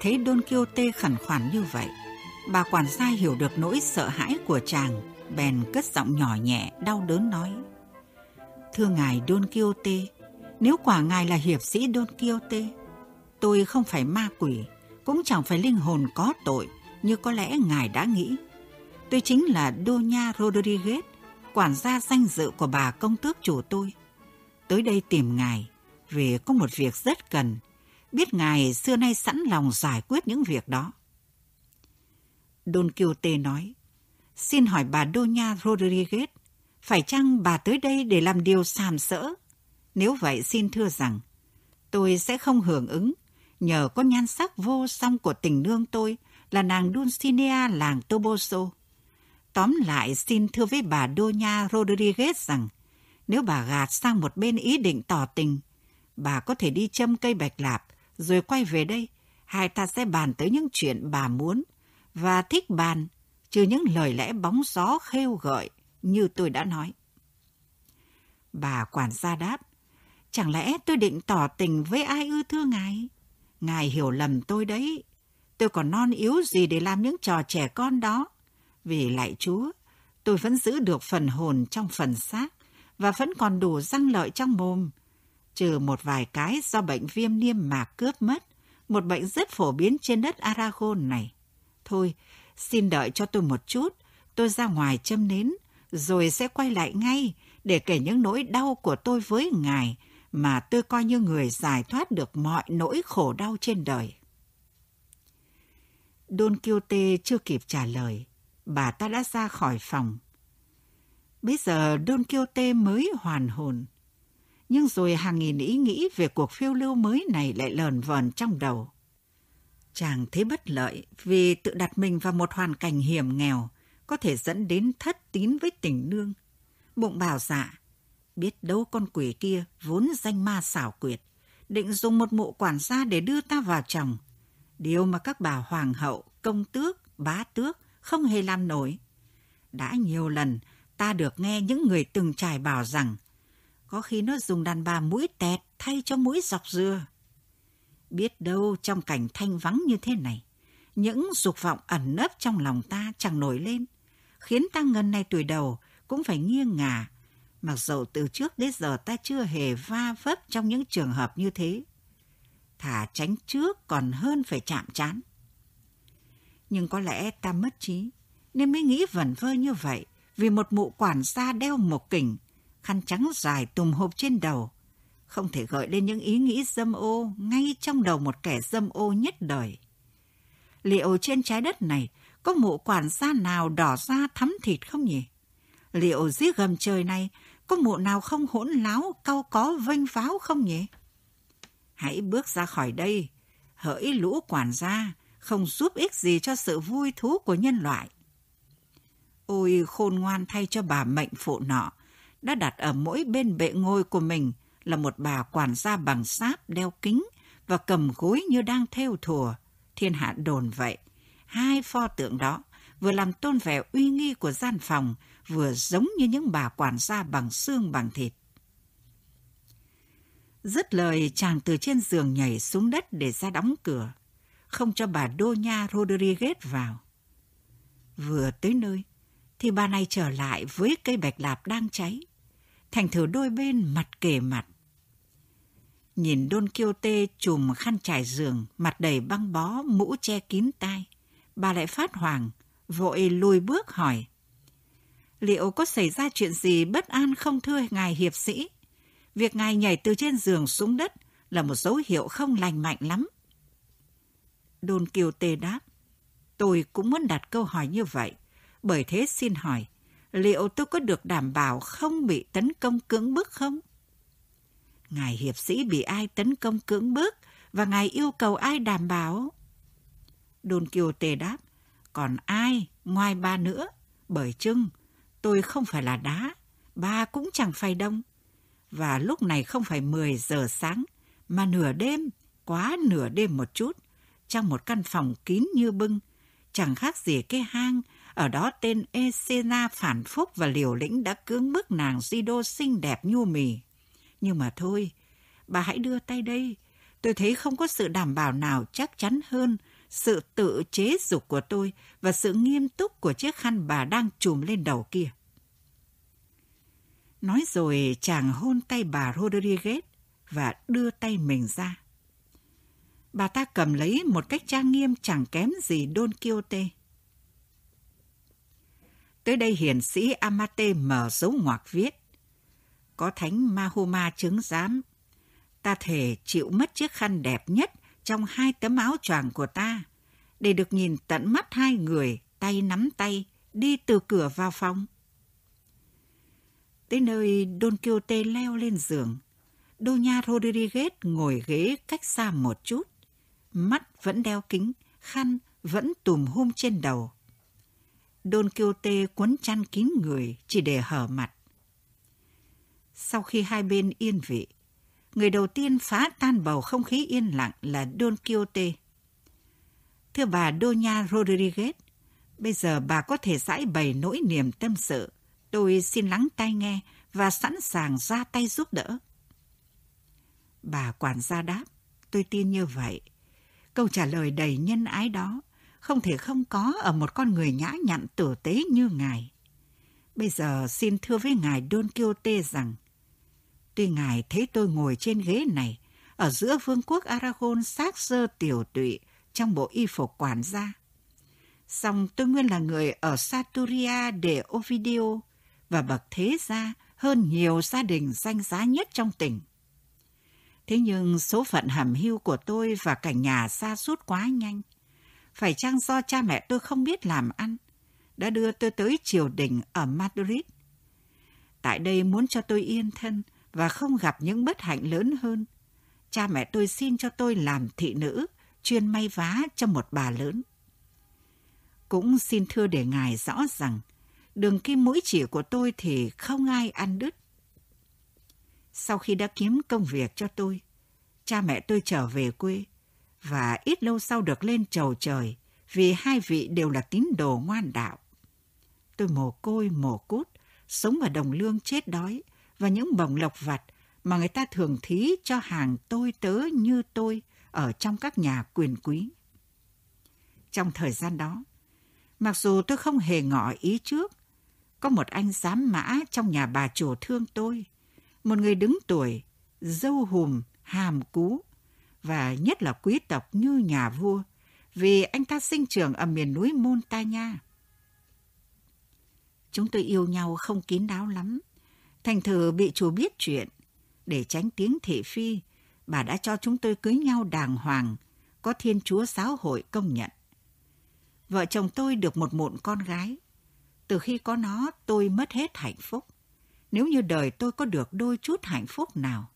Thấy Don Quixote khẩn khoản như vậy. Bà quản gia hiểu được nỗi sợ hãi của chàng, bèn cất giọng nhỏ nhẹ, đau đớn nói. Thưa ngài Don Quixote, nếu quả ngài là hiệp sĩ Don Quixote, tôi không phải ma quỷ, cũng chẳng phải linh hồn có tội như có lẽ ngài đã nghĩ. Tôi chính là Doña Rodriguez, quản gia danh dự của bà công tước chủ tôi. Tới đây tìm ngài vì có một việc rất cần, biết ngài xưa nay sẵn lòng giải quyết những việc đó. Don Quixote nói, xin hỏi bà Doña Rodriguez, phải chăng bà tới đây để làm điều sàm sỡ? Nếu vậy xin thưa rằng, tôi sẽ không hưởng ứng nhờ có nhan sắc vô song của tình nương tôi là nàng Dulcinea làng Toboso. Tóm lại xin thưa với bà Doña Rodriguez rằng nếu bà gạt sang một bên ý định tỏ tình, bà có thể đi châm cây bạch lạp rồi quay về đây. Hai ta sẽ bàn tới những chuyện bà muốn và thích bàn, trừ những lời lẽ bóng gió khêu gợi như tôi đã nói. Bà quản gia đáp, chẳng lẽ tôi định tỏ tình với ai ư thưa ngài? Ngài hiểu lầm tôi đấy. Tôi còn non yếu gì để làm những trò trẻ con đó. Vì lại Chúa, tôi vẫn giữ được phần hồn trong phần xác và vẫn còn đủ răng lợi trong mồm. Trừ một vài cái do bệnh viêm niêm mạc cướp mất, một bệnh rất phổ biến trên đất Aragon này. Thôi, xin đợi cho tôi một chút, tôi ra ngoài châm nến, rồi sẽ quay lại ngay để kể những nỗi đau của tôi với ngài mà tôi coi như người giải thoát được mọi nỗi khổ đau trên đời. Don Quixote chưa kịp trả lời, bà ta đã ra khỏi phòng. Bây giờ Don Quixote mới hoàn hồn. Nhưng rồi hàng nghìn ý nghĩ về cuộc phiêu lưu mới này lại lờn vờn trong đầu. Chàng thấy bất lợi vì tự đặt mình vào một hoàn cảnh hiểm nghèo có thể dẫn đến thất tín với tình nương. Bụng bảo dạ, biết đâu con quỷ kia vốn danh ma xảo quyệt, định dùng một mụ quản gia để đưa ta vào chồng. Điều mà các bà hoàng hậu, công tước, bá tước không hề làm nổi. Đã nhiều lần ta được nghe những người từng trải bảo rằng có khi nó dùng đàn bà mũi tẹt thay cho mũi dọc dưa. Biết đâu trong cảnh thanh vắng như thế này, những dục vọng ẩn nấp trong lòng ta chẳng nổi lên, khiến ta ngần này tuổi đầu cũng phải nghiêng ngả, mặc dầu từ trước đến giờ ta chưa hề va vấp trong những trường hợp như thế. Thả tránh trước còn hơn phải chạm chán. Nhưng có lẽ ta mất trí, nên mới nghĩ vẩn vơ như vậy, vì một mụ quản gia đeo một kỉnh, khăn trắng dài tùm hộp trên đầu, không thể gợi lên những ý nghĩ dâm ô ngay trong đầu một kẻ dâm ô nhất đời. Liệu trên trái đất này có mụ quản gia nào đỏ da thắm thịt không nhỉ? Liệu dưới gầm trời này có mụ nào không hỗn láo, cau có vênh pháo không nhỉ? Hãy bước ra khỏi đây, hỡi lũ quản gia, không giúp ích gì cho sự vui thú của nhân loại. Ôi khôn ngoan thay cho bà mệnh phụ nọ, đã đặt ở mỗi bên bệ ngôi của mình là một bà quản gia bằng sáp đeo kính và cầm gối như đang theo thùa. Thiên hạ đồn vậy. Hai pho tượng đó vừa làm tôn vẻ uy nghi của gian phòng, vừa giống như những bà quản gia bằng xương bằng thịt. Dứt lời chàng từ trên giường nhảy xuống đất để ra đóng cửa, không cho bà Doña Rodriguez vào. Vừa tới nơi, thì bà này trở lại với cây bạch lạp đang cháy thành thử đôi bên mặt kề mặt. Nhìn Don Quixote chùm khăn trải giường, mặt đầy băng bó, mũ che kín tai. Bà lại phát hoàng, vội lùi bước hỏi. Liệu có xảy ra chuyện gì bất an không thưa ngài hiệp sĩ? Việc ngài nhảy từ trên giường xuống đất là một dấu hiệu không lành mạnh lắm. Don Quixote đáp. Tôi cũng muốn đặt câu hỏi như vậy, bởi thế xin hỏi, liệu tôi có được đảm bảo không bị tấn công cưỡng bức không? Ngài hiệp sĩ bị ai tấn công cưỡng bức và ngài yêu cầu ai đảm bảo? Don Quixote đáp, còn ai ngoài ba nữa? Bởi chưng, tôi không phải là đá, ba cũng chẳng phải đông. Và lúc này không phải 10 giờ sáng, mà nửa đêm, quá nửa đêm một chút, trong một căn phòng kín như bưng, chẳng khác gì cái hang ở đó tên Esena phản phúc và liều lĩnh đã cưỡng bức nàng Dido xinh đẹp nhu mì. Nhưng mà thôi, bà hãy đưa tay đây. Tôi thấy không có sự đảm bảo nào chắc chắn hơn sự tự chế dục của tôi và sự nghiêm túc của chiếc khăn bà đang trùm lên đầu kia. Nói rồi chàng hôn tay bà Rodriguez và đưa tay mình ra. Bà ta cầm lấy một cách trang nghiêm chẳng kém gì Don Quixote. Tới đây hiền sĩ Amate mở dấu ngoặc viết. Có thánh Mahoma chứng giám. Ta thể chịu mất chiếc khăn đẹp nhất trong hai tấm áo choàng của ta để được nhìn tận mắt hai người tay nắm tay đi từ cửa vào phòng. Tới nơi Don Quixote leo lên giường. Doña Rodriguez ngồi ghế cách xa một chút. Mắt vẫn đeo kính, khăn vẫn tùm hôm trên đầu. Don Quixote cuốn chăn kín người chỉ để hở mặt. Sau khi hai bên yên vị, người đầu tiên phá tan bầu không khí yên lặng là Don Quixote. Thưa bà Doña Rodriguez, bây giờ bà có thể giải bày nỗi niềm tâm sự. Tôi xin lắng tai nghe và sẵn sàng ra tay giúp đỡ. Bà quản gia đáp, tôi tin như vậy. Câu trả lời đầy nhân ái đó không thể không có ở một con người nhã nhặn tử tế như ngài. Bây giờ xin thưa với ngài Don Quixote rằng, tuy ngài thấy tôi ngồi trên ghế này, ở giữa vương quốc Aragon xác sơ tiểu tụy trong bộ y phục quản gia. Song tôi nguyên là người ở Saturia de Ovidio và bậc thế gia hơn nhiều gia đình danh giá nhất trong tỉnh. Thế nhưng số phận hầm hưu của tôi và cả nhà xa suốt quá nhanh. Phải chăng do cha mẹ tôi không biết làm ăn, đã đưa tôi tới triều đình ở Madrid. Tại đây muốn cho tôi yên thân và không gặp những bất hạnh lớn hơn. Cha mẹ tôi xin cho tôi làm thị nữ, chuyên may vá cho một bà lớn. Cũng xin thưa để ngài rõ rằng, đường kim mũi chỉ của tôi thì không ai ăn đứt. Sau khi đã kiếm công việc cho tôi, cha mẹ tôi trở về quê và ít lâu sau được lên chầu trời vì hai vị đều là tín đồ ngoan đạo. Tôi mồ côi mồ cút, sống ở đồng lương chết đói và những bồng lộc vặt mà người ta thường thí cho hàng tôi tớ như tôi ở trong các nhà quyền quý. Trong thời gian đó, mặc dù tôi không hề ngỏ ý trước, có một anh giám mã trong nhà bà chủ thương tôi, một người đứng tuổi, dâu hùm, hàm cú, và nhất là quý tộc như nhà vua, vì anh ta sinh trưởng ở miền núi Montagna. Chúng tôi yêu nhau không kín đáo lắm, thành thử bị chủ biết chuyện. Để tránh tiếng thị phi, bà đã cho chúng tôi cưới nhau đàng hoàng, có thiên chúa giáo hội công nhận. Vợ chồng tôi được một mụn con gái. Từ khi có nó, tôi mất hết hạnh phúc. Nếu như đời tôi có được đôi chút hạnh phúc nào.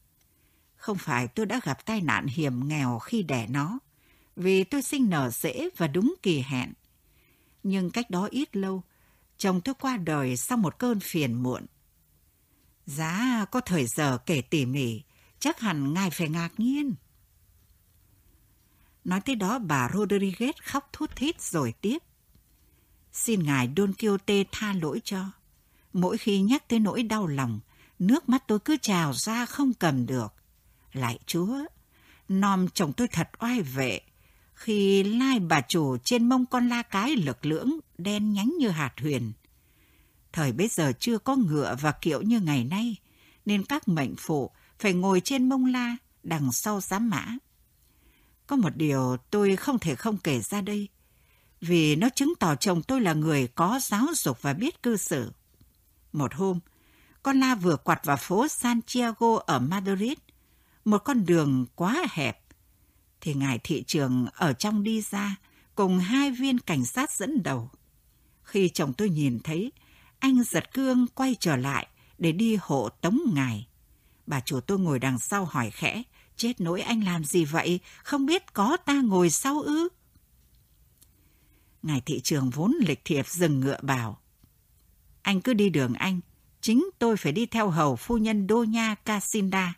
Không phải tôi đã gặp tai nạn hiểm nghèo khi đẻ nó, vì tôi sinh nở dễ và đúng kỳ hẹn. Nhưng cách đó ít lâu, chồng tôi qua đời sau một cơn phiền muộn. Giá có thời giờ kể tỉ mỉ, chắc hẳn ngài phải ngạc nhiên. Nói tới đó bà Rodriguez khóc thút thít rồi tiếp. Xin ngài Don Quixote tha lỗi cho. Mỗi khi nhắc tới nỗi đau lòng, nước mắt tôi cứ trào ra không cầm được. Lại chúa, nom chồng tôi thật oai vệ, khi lai bà chủ trên mông con la cái lực lưỡng, đen nhánh như hạt huyền. Thời bấy giờ chưa có ngựa và kiệu như ngày nay, nên các mệnh phụ phải ngồi trên mông la đằng sau giám mã. Có một điều tôi không thể không kể ra đây, vì nó chứng tỏ chồng tôi là người có giáo dục và biết cư xử. Một hôm, con la vừa quặt vào phố Santiago ở Madrid, một con đường quá hẹp, thì ngài thị trường ở trong đi ra cùng hai viên cảnh sát dẫn đầu. Khi chồng tôi nhìn thấy, anh giật cương quay trở lại để đi hộ tống ngài. Bà chủ tôi ngồi đằng sau hỏi khẽ, chết nỗi anh làm gì vậy, không biết có ta ngồi sau ư? Ngài thị trường vốn lịch thiệp dừng ngựa bảo. Anh cứ đi đường anh, chính tôi phải đi theo hầu phu nhân Đô Nha Casinda,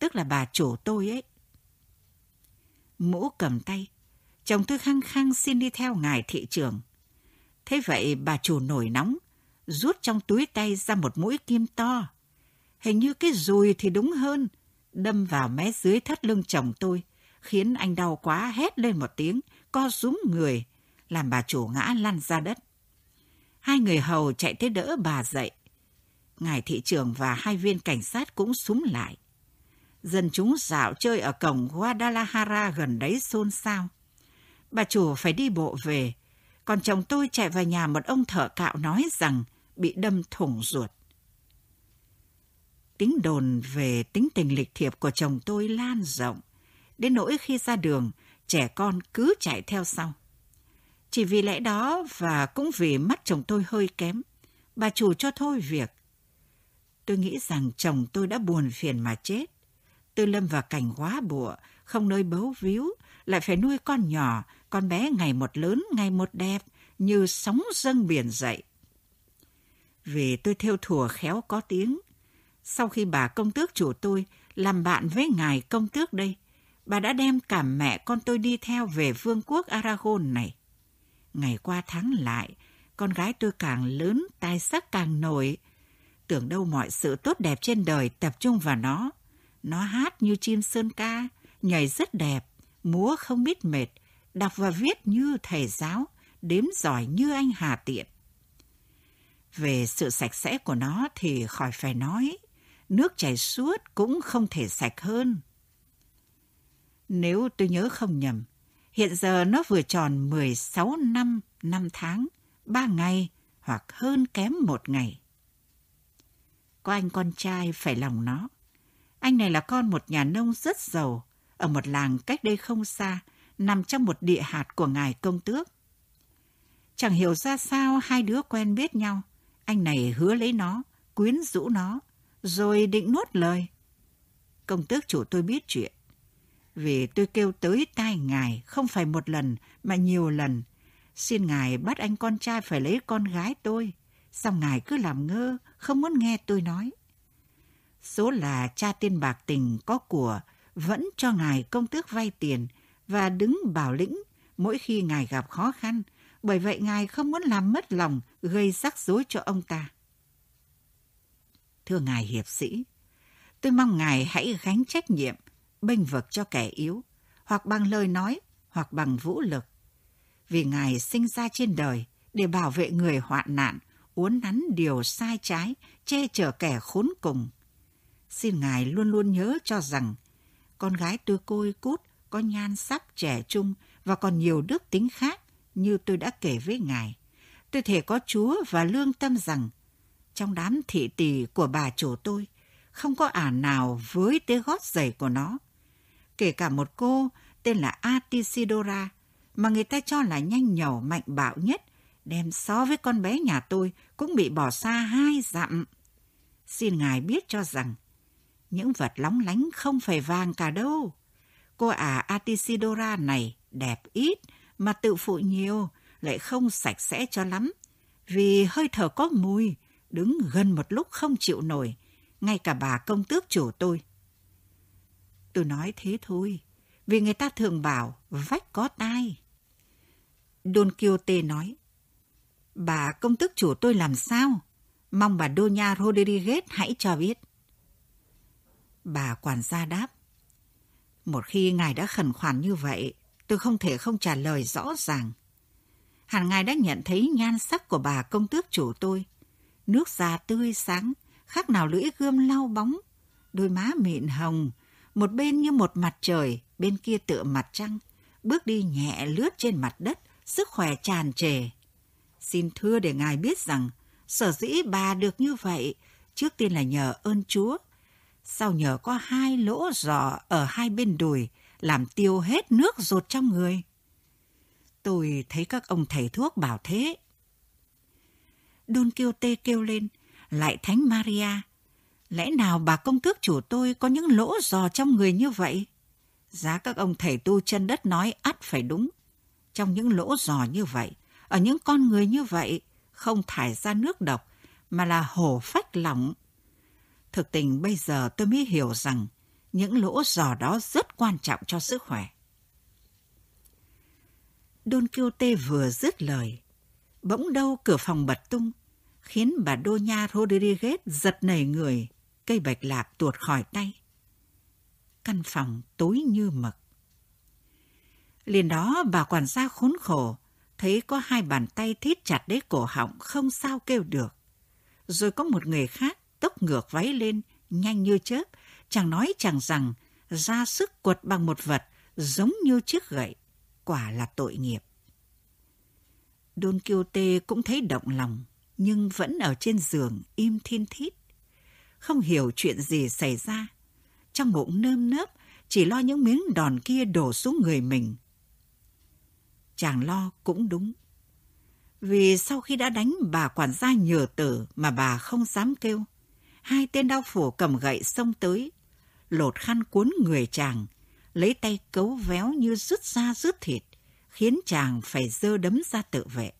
tức là bà chủ tôi ấy. Mũ cầm tay, chồng tôi khăng khăng xin đi theo ngài thị trường. Thế vậy bà chủ nổi nóng, rút trong túi tay ra một mũi kim to. Hình như cái dùi thì đúng hơn, đâm vào mé dưới thắt lưng chồng tôi, khiến anh đau quá hét lên một tiếng, co rúm người, làm bà chủ ngã lăn ra đất. Hai người hầu chạy tới đỡ bà dậy. Ngài thị trưởng và hai viên cảnh sát cũng súng lại. Dân chúng dạo chơi ở cổng Guadalajara gần đấy xôn xao. Bà chủ phải đi bộ về, còn chồng tôi chạy vào nhà một ông thợ cạo nói rằng bị đâm thủng ruột. Tiếng đồn về tính tình lịch thiệp của chồng tôi lan rộng, đến nỗi khi ra đường, trẻ con cứ chạy theo sau. Chỉ vì lẽ đó và cũng vì mắt chồng tôi hơi kém, bà chủ cho thôi việc. Tôi nghĩ rằng chồng tôi đã buồn phiền mà chết tư lâm vào cảnh quá bụa, không nơi bấu víu, lại phải nuôi con nhỏ, con bé ngày một lớn, ngày một đẹp, như sóng dâng biển dậy. Vì tôi theo thùa khéo có tiếng, sau khi bà công tước chủ tôi làm bạn với ngài công tước đây, bà đã đem cả mẹ con tôi đi theo về vương quốc Aragon này. Ngày qua tháng lại, con gái tôi càng lớn, tài sắc càng nổi. Tưởng đâu mọi sự tốt đẹp trên đời tập trung vào nó. Nó hát như chim sơn ca, nhảy rất đẹp, múa không biết mệt, đọc và viết như thầy giáo, đếm giỏi như anh Hà Tiện. Về sự sạch sẽ của nó thì khỏi phải nói, nước chảy suốt cũng không thể sạch hơn. Nếu tôi nhớ không nhầm, hiện giờ nó vừa tròn 16 năm, 5 tháng, 3 ngày hoặc hơn kém một ngày. Có anh con trai phải lòng nó. Anh này là con một nhà nông rất giàu, ở một làng cách đây không xa, nằm trong một địa hạt của ngài công tước. Chẳng hiểu ra sao hai đứa quen biết nhau. Anh này hứa lấy nó, quyến rũ nó, rồi định nuốt lời. Công tước chủ tôi biết chuyện. Vì tôi kêu tới tai ngài không phải một lần mà nhiều lần. Xin ngài bắt anh con trai phải lấy con gái tôi. Xong ngài cứ làm ngơ, không muốn nghe tôi nói. Số là cha tiên bạc tình có của vẫn cho ngài công tước vay tiền và đứng bảo lĩnh mỗi khi ngài gặp khó khăn. Bởi vậy ngài không muốn làm mất lòng, gây rắc rối cho ông ta. Thưa ngài hiệp sĩ, tôi mong ngài hãy gánh trách nhiệm, bênh vực cho kẻ yếu, hoặc bằng lời nói, hoặc bằng vũ lực. Vì ngài sinh ra trên đời để bảo vệ người hoạn nạn, uốn nắn điều sai trái, che chở kẻ khốn cùng. Xin ngài luôn luôn nhớ cho rằng con gái tôi côi cút, có nhan sắc trẻ trung và còn nhiều đức tính khác như tôi đã kể với ngài. Tôi thể có Chúa và lương tâm rằng trong đám thị tỷ của bà chủ tôi không có ả nào với tế gót giày của nó. Kể cả một cô tên là Atisidora mà người ta cho là nhanh nhẩu mạnh bạo nhất đem so với con bé nhà tôi cũng bị bỏ xa hai dặm. Xin ngài biết cho rằng những vật lóng lánh không phải vàng cả đâu. Cô ả Atisidora này đẹp ít mà tự phụ nhiều, lại không sạch sẽ cho lắm. Vì hơi thở có mùi, đứng gần một lúc không chịu nổi, ngay cả bà công tước chủ tôi. Tôi nói thế thôi, vì người ta thường bảo vách có tai. Don Quixote nói, bà công tước chủ tôi làm sao? Mong bà Doña Rodriguez hãy cho biết. Bà quản gia đáp, một khi ngài đã khẩn khoản như vậy, tôi không thể không trả lời rõ ràng. Hẳn ngài đã nhận thấy nhan sắc của bà công tước chủ tôi. Nước da tươi sáng, khác nào lưỡi gươm lau bóng. Đôi má mịn hồng, một bên như một mặt trời, bên kia tựa mặt trăng. Bước đi nhẹ lướt trên mặt đất, sức khỏe tràn trề. Xin thưa để ngài biết rằng, sở dĩ bà được như vậy, trước tiên là nhờ ơn Chúa Sao nhờ có hai lỗ giò ở hai bên đùi làm tiêu hết nước rột trong người? Tôi thấy các ông thầy thuốc bảo thế. Don Quixote kêu lên, lại Thánh Maria. Lẽ nào bà công tước chủ tôi có những lỗ giò trong người như vậy? Giá các ông thầy tu chân đất nói ắt phải đúng. Trong những lỗ giò như vậy, ở những con người như vậy, không thải ra nước độc, mà là hổ phách lỏng Thực tình bây giờ tôi mới hiểu rằng những lỗ giò đó rất quan trọng cho sức khỏe. Don Quixote vừa dứt lời, bỗng đâu cửa phòng bật tung, khiến bà Doña Rodriguez giật nảy người, cây bạch lạc tuột khỏi tay. Căn phòng tối như mực. Liền đó bà quản gia khốn khổ, thấy có hai bàn tay thít chặt đế cổ họng không sao kêu được. Rồi có một người khác tốc ngược váy lên, nhanh như chớp, chàng nói chàng rằng, ra sức quật bằng một vật giống như chiếc gậy. Quả là tội nghiệp. Don Quixote cũng thấy động lòng, nhưng vẫn ở trên giường im thiên thít. Không hiểu chuyện gì xảy ra. Trong bụng nơm nớp, chỉ lo những miếng đòn kia đổ xuống người mình. Chàng lo cũng đúng. Vì sau khi đã đánh bà quản gia nhờ tử mà bà không dám kêu, hai tên đau phủ cầm gậy xông tới, lột khăn cuốn người chàng, lấy tay cấu véo như rứt da rứt thịt, khiến chàng phải dơ đấm ra tự vệ.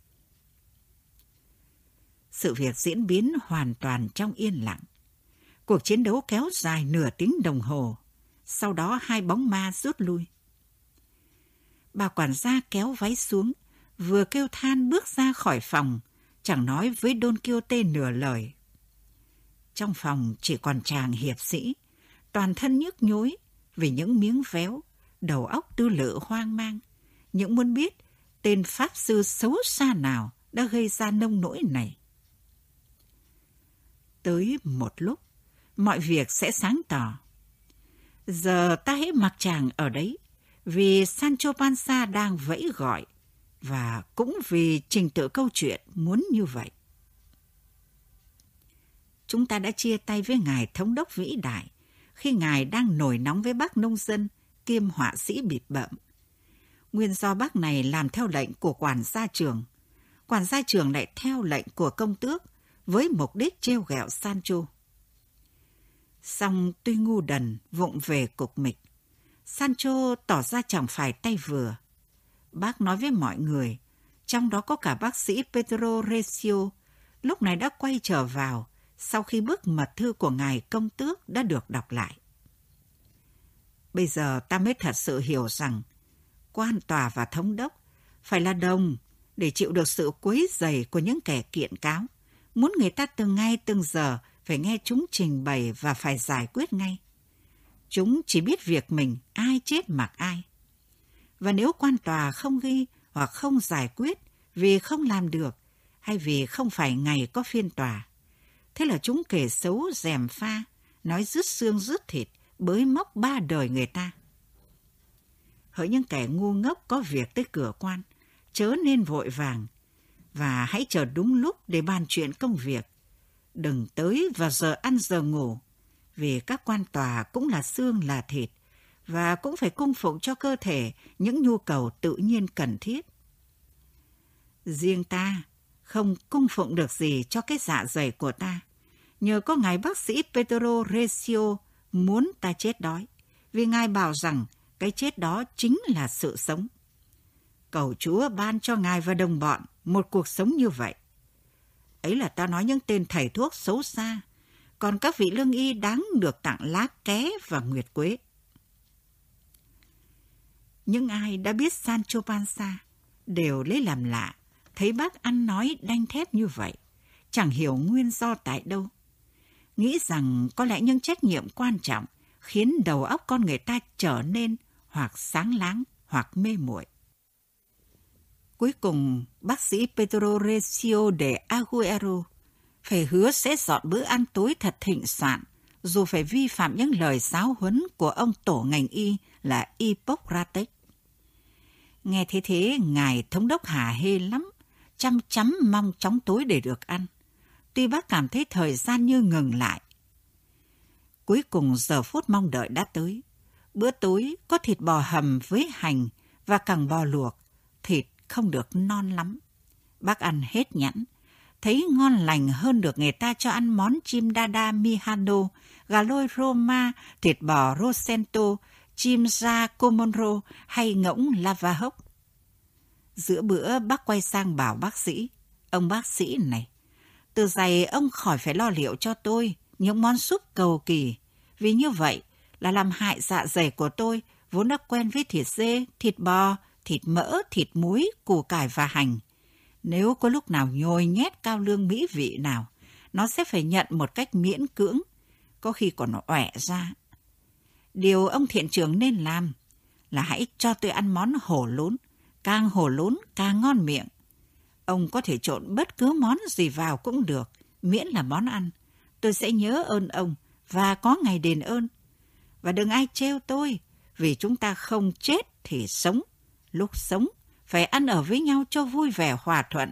Sự việc diễn biến hoàn toàn trong yên lặng. Cuộc chiến đấu kéo dài nửa tiếng đồng hồ, sau đó hai bóng ma rút lui. Bà quản gia kéo váy xuống, vừa kêu than bước ra khỏi phòng, chẳng nói với Don Quixote nửa lời. Trong phòng chỉ còn chàng hiệp sĩ, toàn thân nhức nhối vì những miếng véo, đầu óc tư lự hoang mang. Những muốn biết tên Pháp sư xấu xa nào đã gây ra nông nỗi này. Tới một lúc, mọi việc sẽ sáng tỏ. Giờ ta hãy mặc chàng ở đấy, vì Sancho Panza đang vẫy gọi, và cũng vì trình tự câu chuyện muốn như vậy. Chúng ta đã chia tay với ngài thống đốc vĩ đại khi ngài đang nổi nóng với bác nông dân kiêm họa sĩ bịt bợm. Nguyên do bác này làm theo lệnh của quản gia trường, quản gia trường lại theo lệnh của công tước với mục đích treo gẹo Sancho. song tuy ngu đần, vụng về cục mịch, Sancho tỏ ra chẳng phải tay vừa. Bác nói với mọi người, trong đó có cả bác sĩ Pedro Recio, lúc này đã quay trở vào sau khi bức mật thư của ngài công tước đã được đọc lại. Bây giờ ta mới thật sự hiểu rằng quan tòa và thống đốc phải là đồng để chịu được sự quấy dày của những kẻ kiện cáo, muốn người ta từng ngay từng giờ phải nghe chúng trình bày và phải giải quyết ngay. Chúng chỉ biết việc mình ai chết mặc ai. Và nếu quan tòa không ghi hoặc không giải quyết vì không làm được hay vì không phải ngày có phiên tòa, thế là chúng kể xấu dèm pha, nói rứt xương rứt thịt, bới móc ba đời người ta. Hỡi những kẻ ngu ngốc có việc tới cửa quan, chớ nên vội vàng, và hãy chờ đúng lúc để bàn chuyện công việc. Đừng tới vào giờ ăn giờ ngủ, vì các quan tòa cũng là xương là thịt, và cũng phải cung phụng cho cơ thể những nhu cầu tự nhiên cần thiết. Riêng ta không cung phụng được gì cho cái dạ dày của ta. Nhờ có ngài bác sĩ Pedro Recio muốn ta chết đói, vì ngài bảo rằng cái chết đó chính là sự sống. Cầu Chúa ban cho ngài và đồng bọn một cuộc sống như vậy. Ấy là ta nói những tên thầy thuốc xấu xa, còn các vị lương y đáng được tặng lá ké và nguyệt quế. Những ai đã biết Sancho Panza đều lấy làm lạ, thấy bác ăn nói đanh thép như vậy, chẳng hiểu nguyên do tại đâu. Nghĩ rằng có lẽ những trách nhiệm quan trọng khiến đầu óc con người ta trở nên hoặc sáng láng hoặc mê muội. Cuối cùng, bác sĩ Pedro Recio de Aguero phải hứa sẽ dọn bữa ăn tối thật thịnh soạn, dù phải vi phạm những lời giáo huấn của ông tổ ngành y là Hippocrates. Nghe thế thế, ngài thống đốc hà hê lắm, chăm chắm mong chóng tối để được ăn. Tuy bác cảm thấy thời gian như ngừng lại. Cuối cùng giờ phút mong đợi đã tới. Bữa tối có thịt bò hầm với hành và càng bò luộc, thịt không được non lắm. Bác ăn hết nhãn, thấy ngon lành hơn được người ta cho ăn món chim dada mihano, gà lôi roma, thịt bò rosento, chim da comonro hay ngỗng lava hốc. Giữa bữa bác quay sang bảo bác sĩ, ông bác sĩ này, từ giày ông khỏi phải lo liệu cho tôi những món súp cầu kỳ, vì như vậy là làm hại dạ dày của tôi vốn đã quen với thịt dê, thịt bò, thịt mỡ, thịt muối, củ cải và hành. Nếu có lúc nào nhồi nhét cao lương mỹ vị nào, nó sẽ phải nhận một cách miễn cưỡng, có khi còn nó ra. Điều ông thiện trưởng nên làm là hãy cho tôi ăn món hổ lốn, càng hổ lốn càng ngon miệng. Ông có thể trộn bất cứ món gì vào cũng được, miễn là món ăn. Tôi sẽ nhớ ơn ông và có ngày đền ơn. Và đừng ai trêu tôi, vì chúng ta không chết thì sống. Lúc sống, phải ăn ở với nhau cho vui vẻ hòa thuận,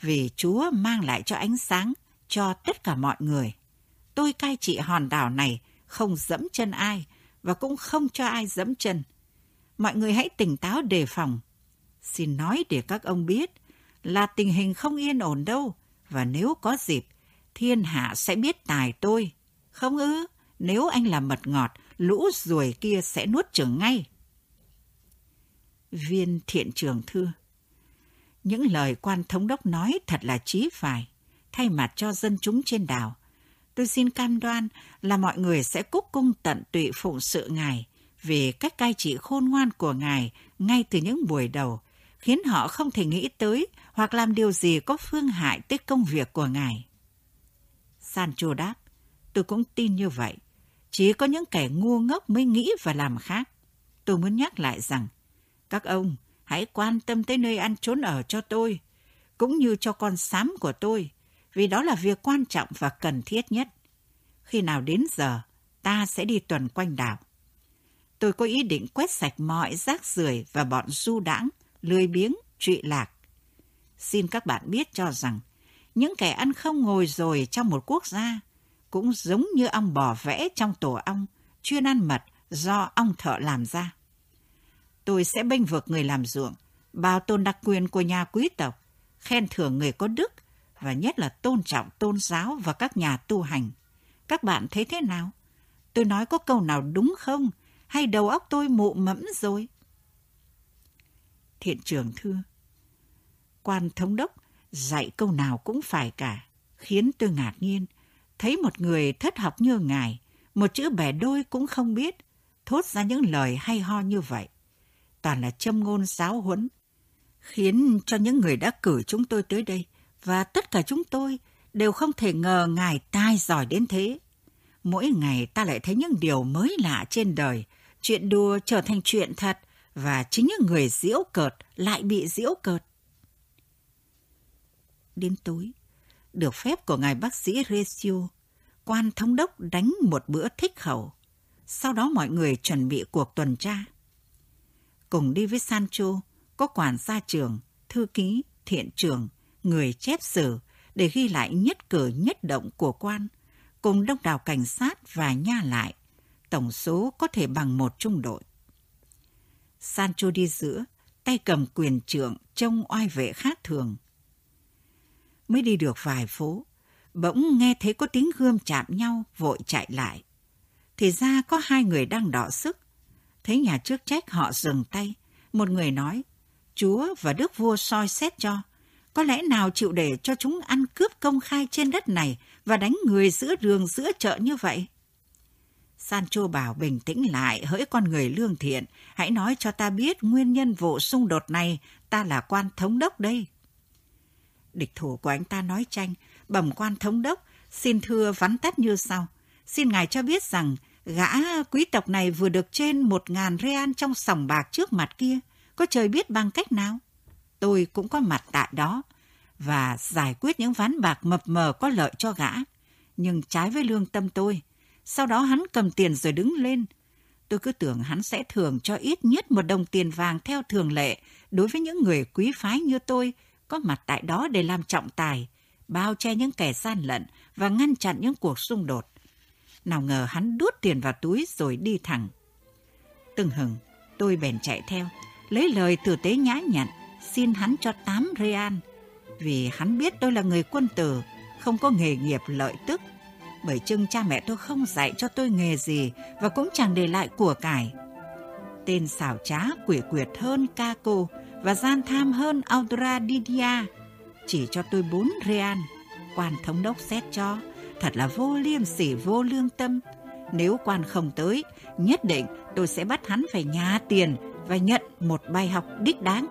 vì Chúa mang lại cho ánh sáng cho tất cả mọi người. Tôi cai trị hòn đảo này, không dẫm chân ai và cũng không cho ai dẫm chân. Mọi người hãy tỉnh táo đề phòng. Xin nói để các ông biết là tình hình không yên ổn đâu và nếu có dịp, thiên hạ sẽ biết tài tôi. Không ư, nếu anh làm mật ngọt, lũ ruồi kia sẽ nuốt chửng ngay. Viên thiện trường thưa. Những lời quan thống đốc nói thật là trí phải, thay mặt cho dân chúng trên đảo. Tôi xin cam đoan là mọi người sẽ cúc cung tận tụy phụng sự Ngài về cách cai trị khôn ngoan của Ngài ngay từ những buổi đầu, khiến họ không thể nghĩ tới hoặc làm điều gì có phương hại tới công việc của Ngài. Sancho đáp, tôi cũng tin như vậy. Chỉ có những kẻ ngu ngốc mới nghĩ và làm khác. Tôi muốn nhắc lại rằng, các ông hãy quan tâm tới nơi ăn trốn ở cho tôi, cũng như cho con sám của tôi, vì đó là việc quan trọng và cần thiết nhất. Khi nào đến giờ, ta sẽ đi tuần quanh đảo. Tôi có ý định quét sạch mọi rác rưởi và bọn du đãng, lười biếng, trụy lạc. Xin các bạn biết cho rằng, những kẻ ăn không ngồi rồi trong một quốc gia cũng giống như ong bò vẽ trong tổ ong, chuyên ăn mật do ong thợ làm ra. Tôi sẽ bênh vực người làm ruộng, bảo tồn đặc quyền của nhà quý tộc, khen thưởng người có đức và nhất là tôn trọng tôn giáo và các nhà tu hành. Các bạn thấy thế nào? Tôi nói có câu nào đúng không? Hay đầu óc tôi mụ mẫm rồi? Thiện trường thưa, quan thống đốc dạy câu nào cũng phải cả, khiến tôi ngạc nhiên. Thấy một người thất học như ngài, một chữ bẻ đôi cũng không biết, thốt ra những lời hay ho như vậy. Toàn là châm ngôn giáo huấn, khiến cho những người đã cử chúng tôi tới đây và tất cả chúng tôi đều không thể ngờ ngài tai giỏi đến thế. Mỗi ngày ta lại thấy những điều mới lạ trên đời, chuyện đùa trở thành chuyện thật và chính những người diễu cợt lại bị diễu cợt. Đến tối, được phép của ngài bác sĩ Recio, quan thống đốc đánh một bữa thích khẩu. Sau đó mọi người chuẩn bị cuộc tuần tra. Cùng đi với Sancho, có quản gia trưởng, thư ký, thiện trưởng, người chép sử để ghi lại nhất cử nhất động của quan, cùng đông đảo cảnh sát và nha lại. Tổng số có thể bằng một trung đội. Sancho đi giữa, tay cầm quyền trưởng trông oai vệ khác thường. Mới đi được vài phố, bỗng nghe thấy có tiếng gươm chạm nhau vội chạy lại. Thì ra có hai người đang đọ sức. Thấy nhà trước trách họ dừng tay. Một người nói, Chúa và Đức Vua soi xét cho. Có lẽ nào chịu để cho chúng ăn cướp công khai trên đất này và đánh người giữa đường giữa chợ như vậy? Sancho bảo bình tĩnh lại, hỡi con người lương thiện, hãy nói cho ta biết nguyên nhân vụ xung đột này, ta là quan thống đốc đây. Địch thủ của anh ta nói tranh, bẩm quan thống đốc, xin thưa vắn tắt như sau. Xin ngài cho biết rằng gã quý tộc này vừa được trên một ngàn real trong sòng bạc trước mặt kia, có trời biết bằng cách nào? Tôi cũng có mặt tại đó và giải quyết những ván bạc mập mờ có lợi cho gã, nhưng trái với lương tâm tôi. Sau đó hắn cầm tiền rồi đứng lên. Tôi cứ tưởng hắn sẽ thưởng cho ít nhất một đồng tiền vàng theo thường lệ đối với những người quý phái như tôi có mặt tại đó để làm trọng tài, bao che những kẻ gian lận và ngăn chặn những cuộc xung đột. Nào ngờ hắn đút tiền vào túi rồi đi thẳng. Từng hừng, tôi bèn chạy theo, lấy lời tử tế nhã nhặn, xin hắn cho tám real, vì hắn biết tôi là người quân tử, không có nghề nghiệp lợi tức. Bởi chưng cha mẹ tôi không dạy cho tôi nghề gì và cũng chẳng để lại của cải. Tên xảo trá quỷ quyệt hơn ca cô và gian tham hơn Audra Didia. Chỉ cho tôi bốn real. Quan thống đốc xét cho, thật là vô liêm sỉ vô lương tâm. Nếu quan không tới, nhất định tôi sẽ bắt hắn phải nhà tiền và nhận một bài học đích đáng.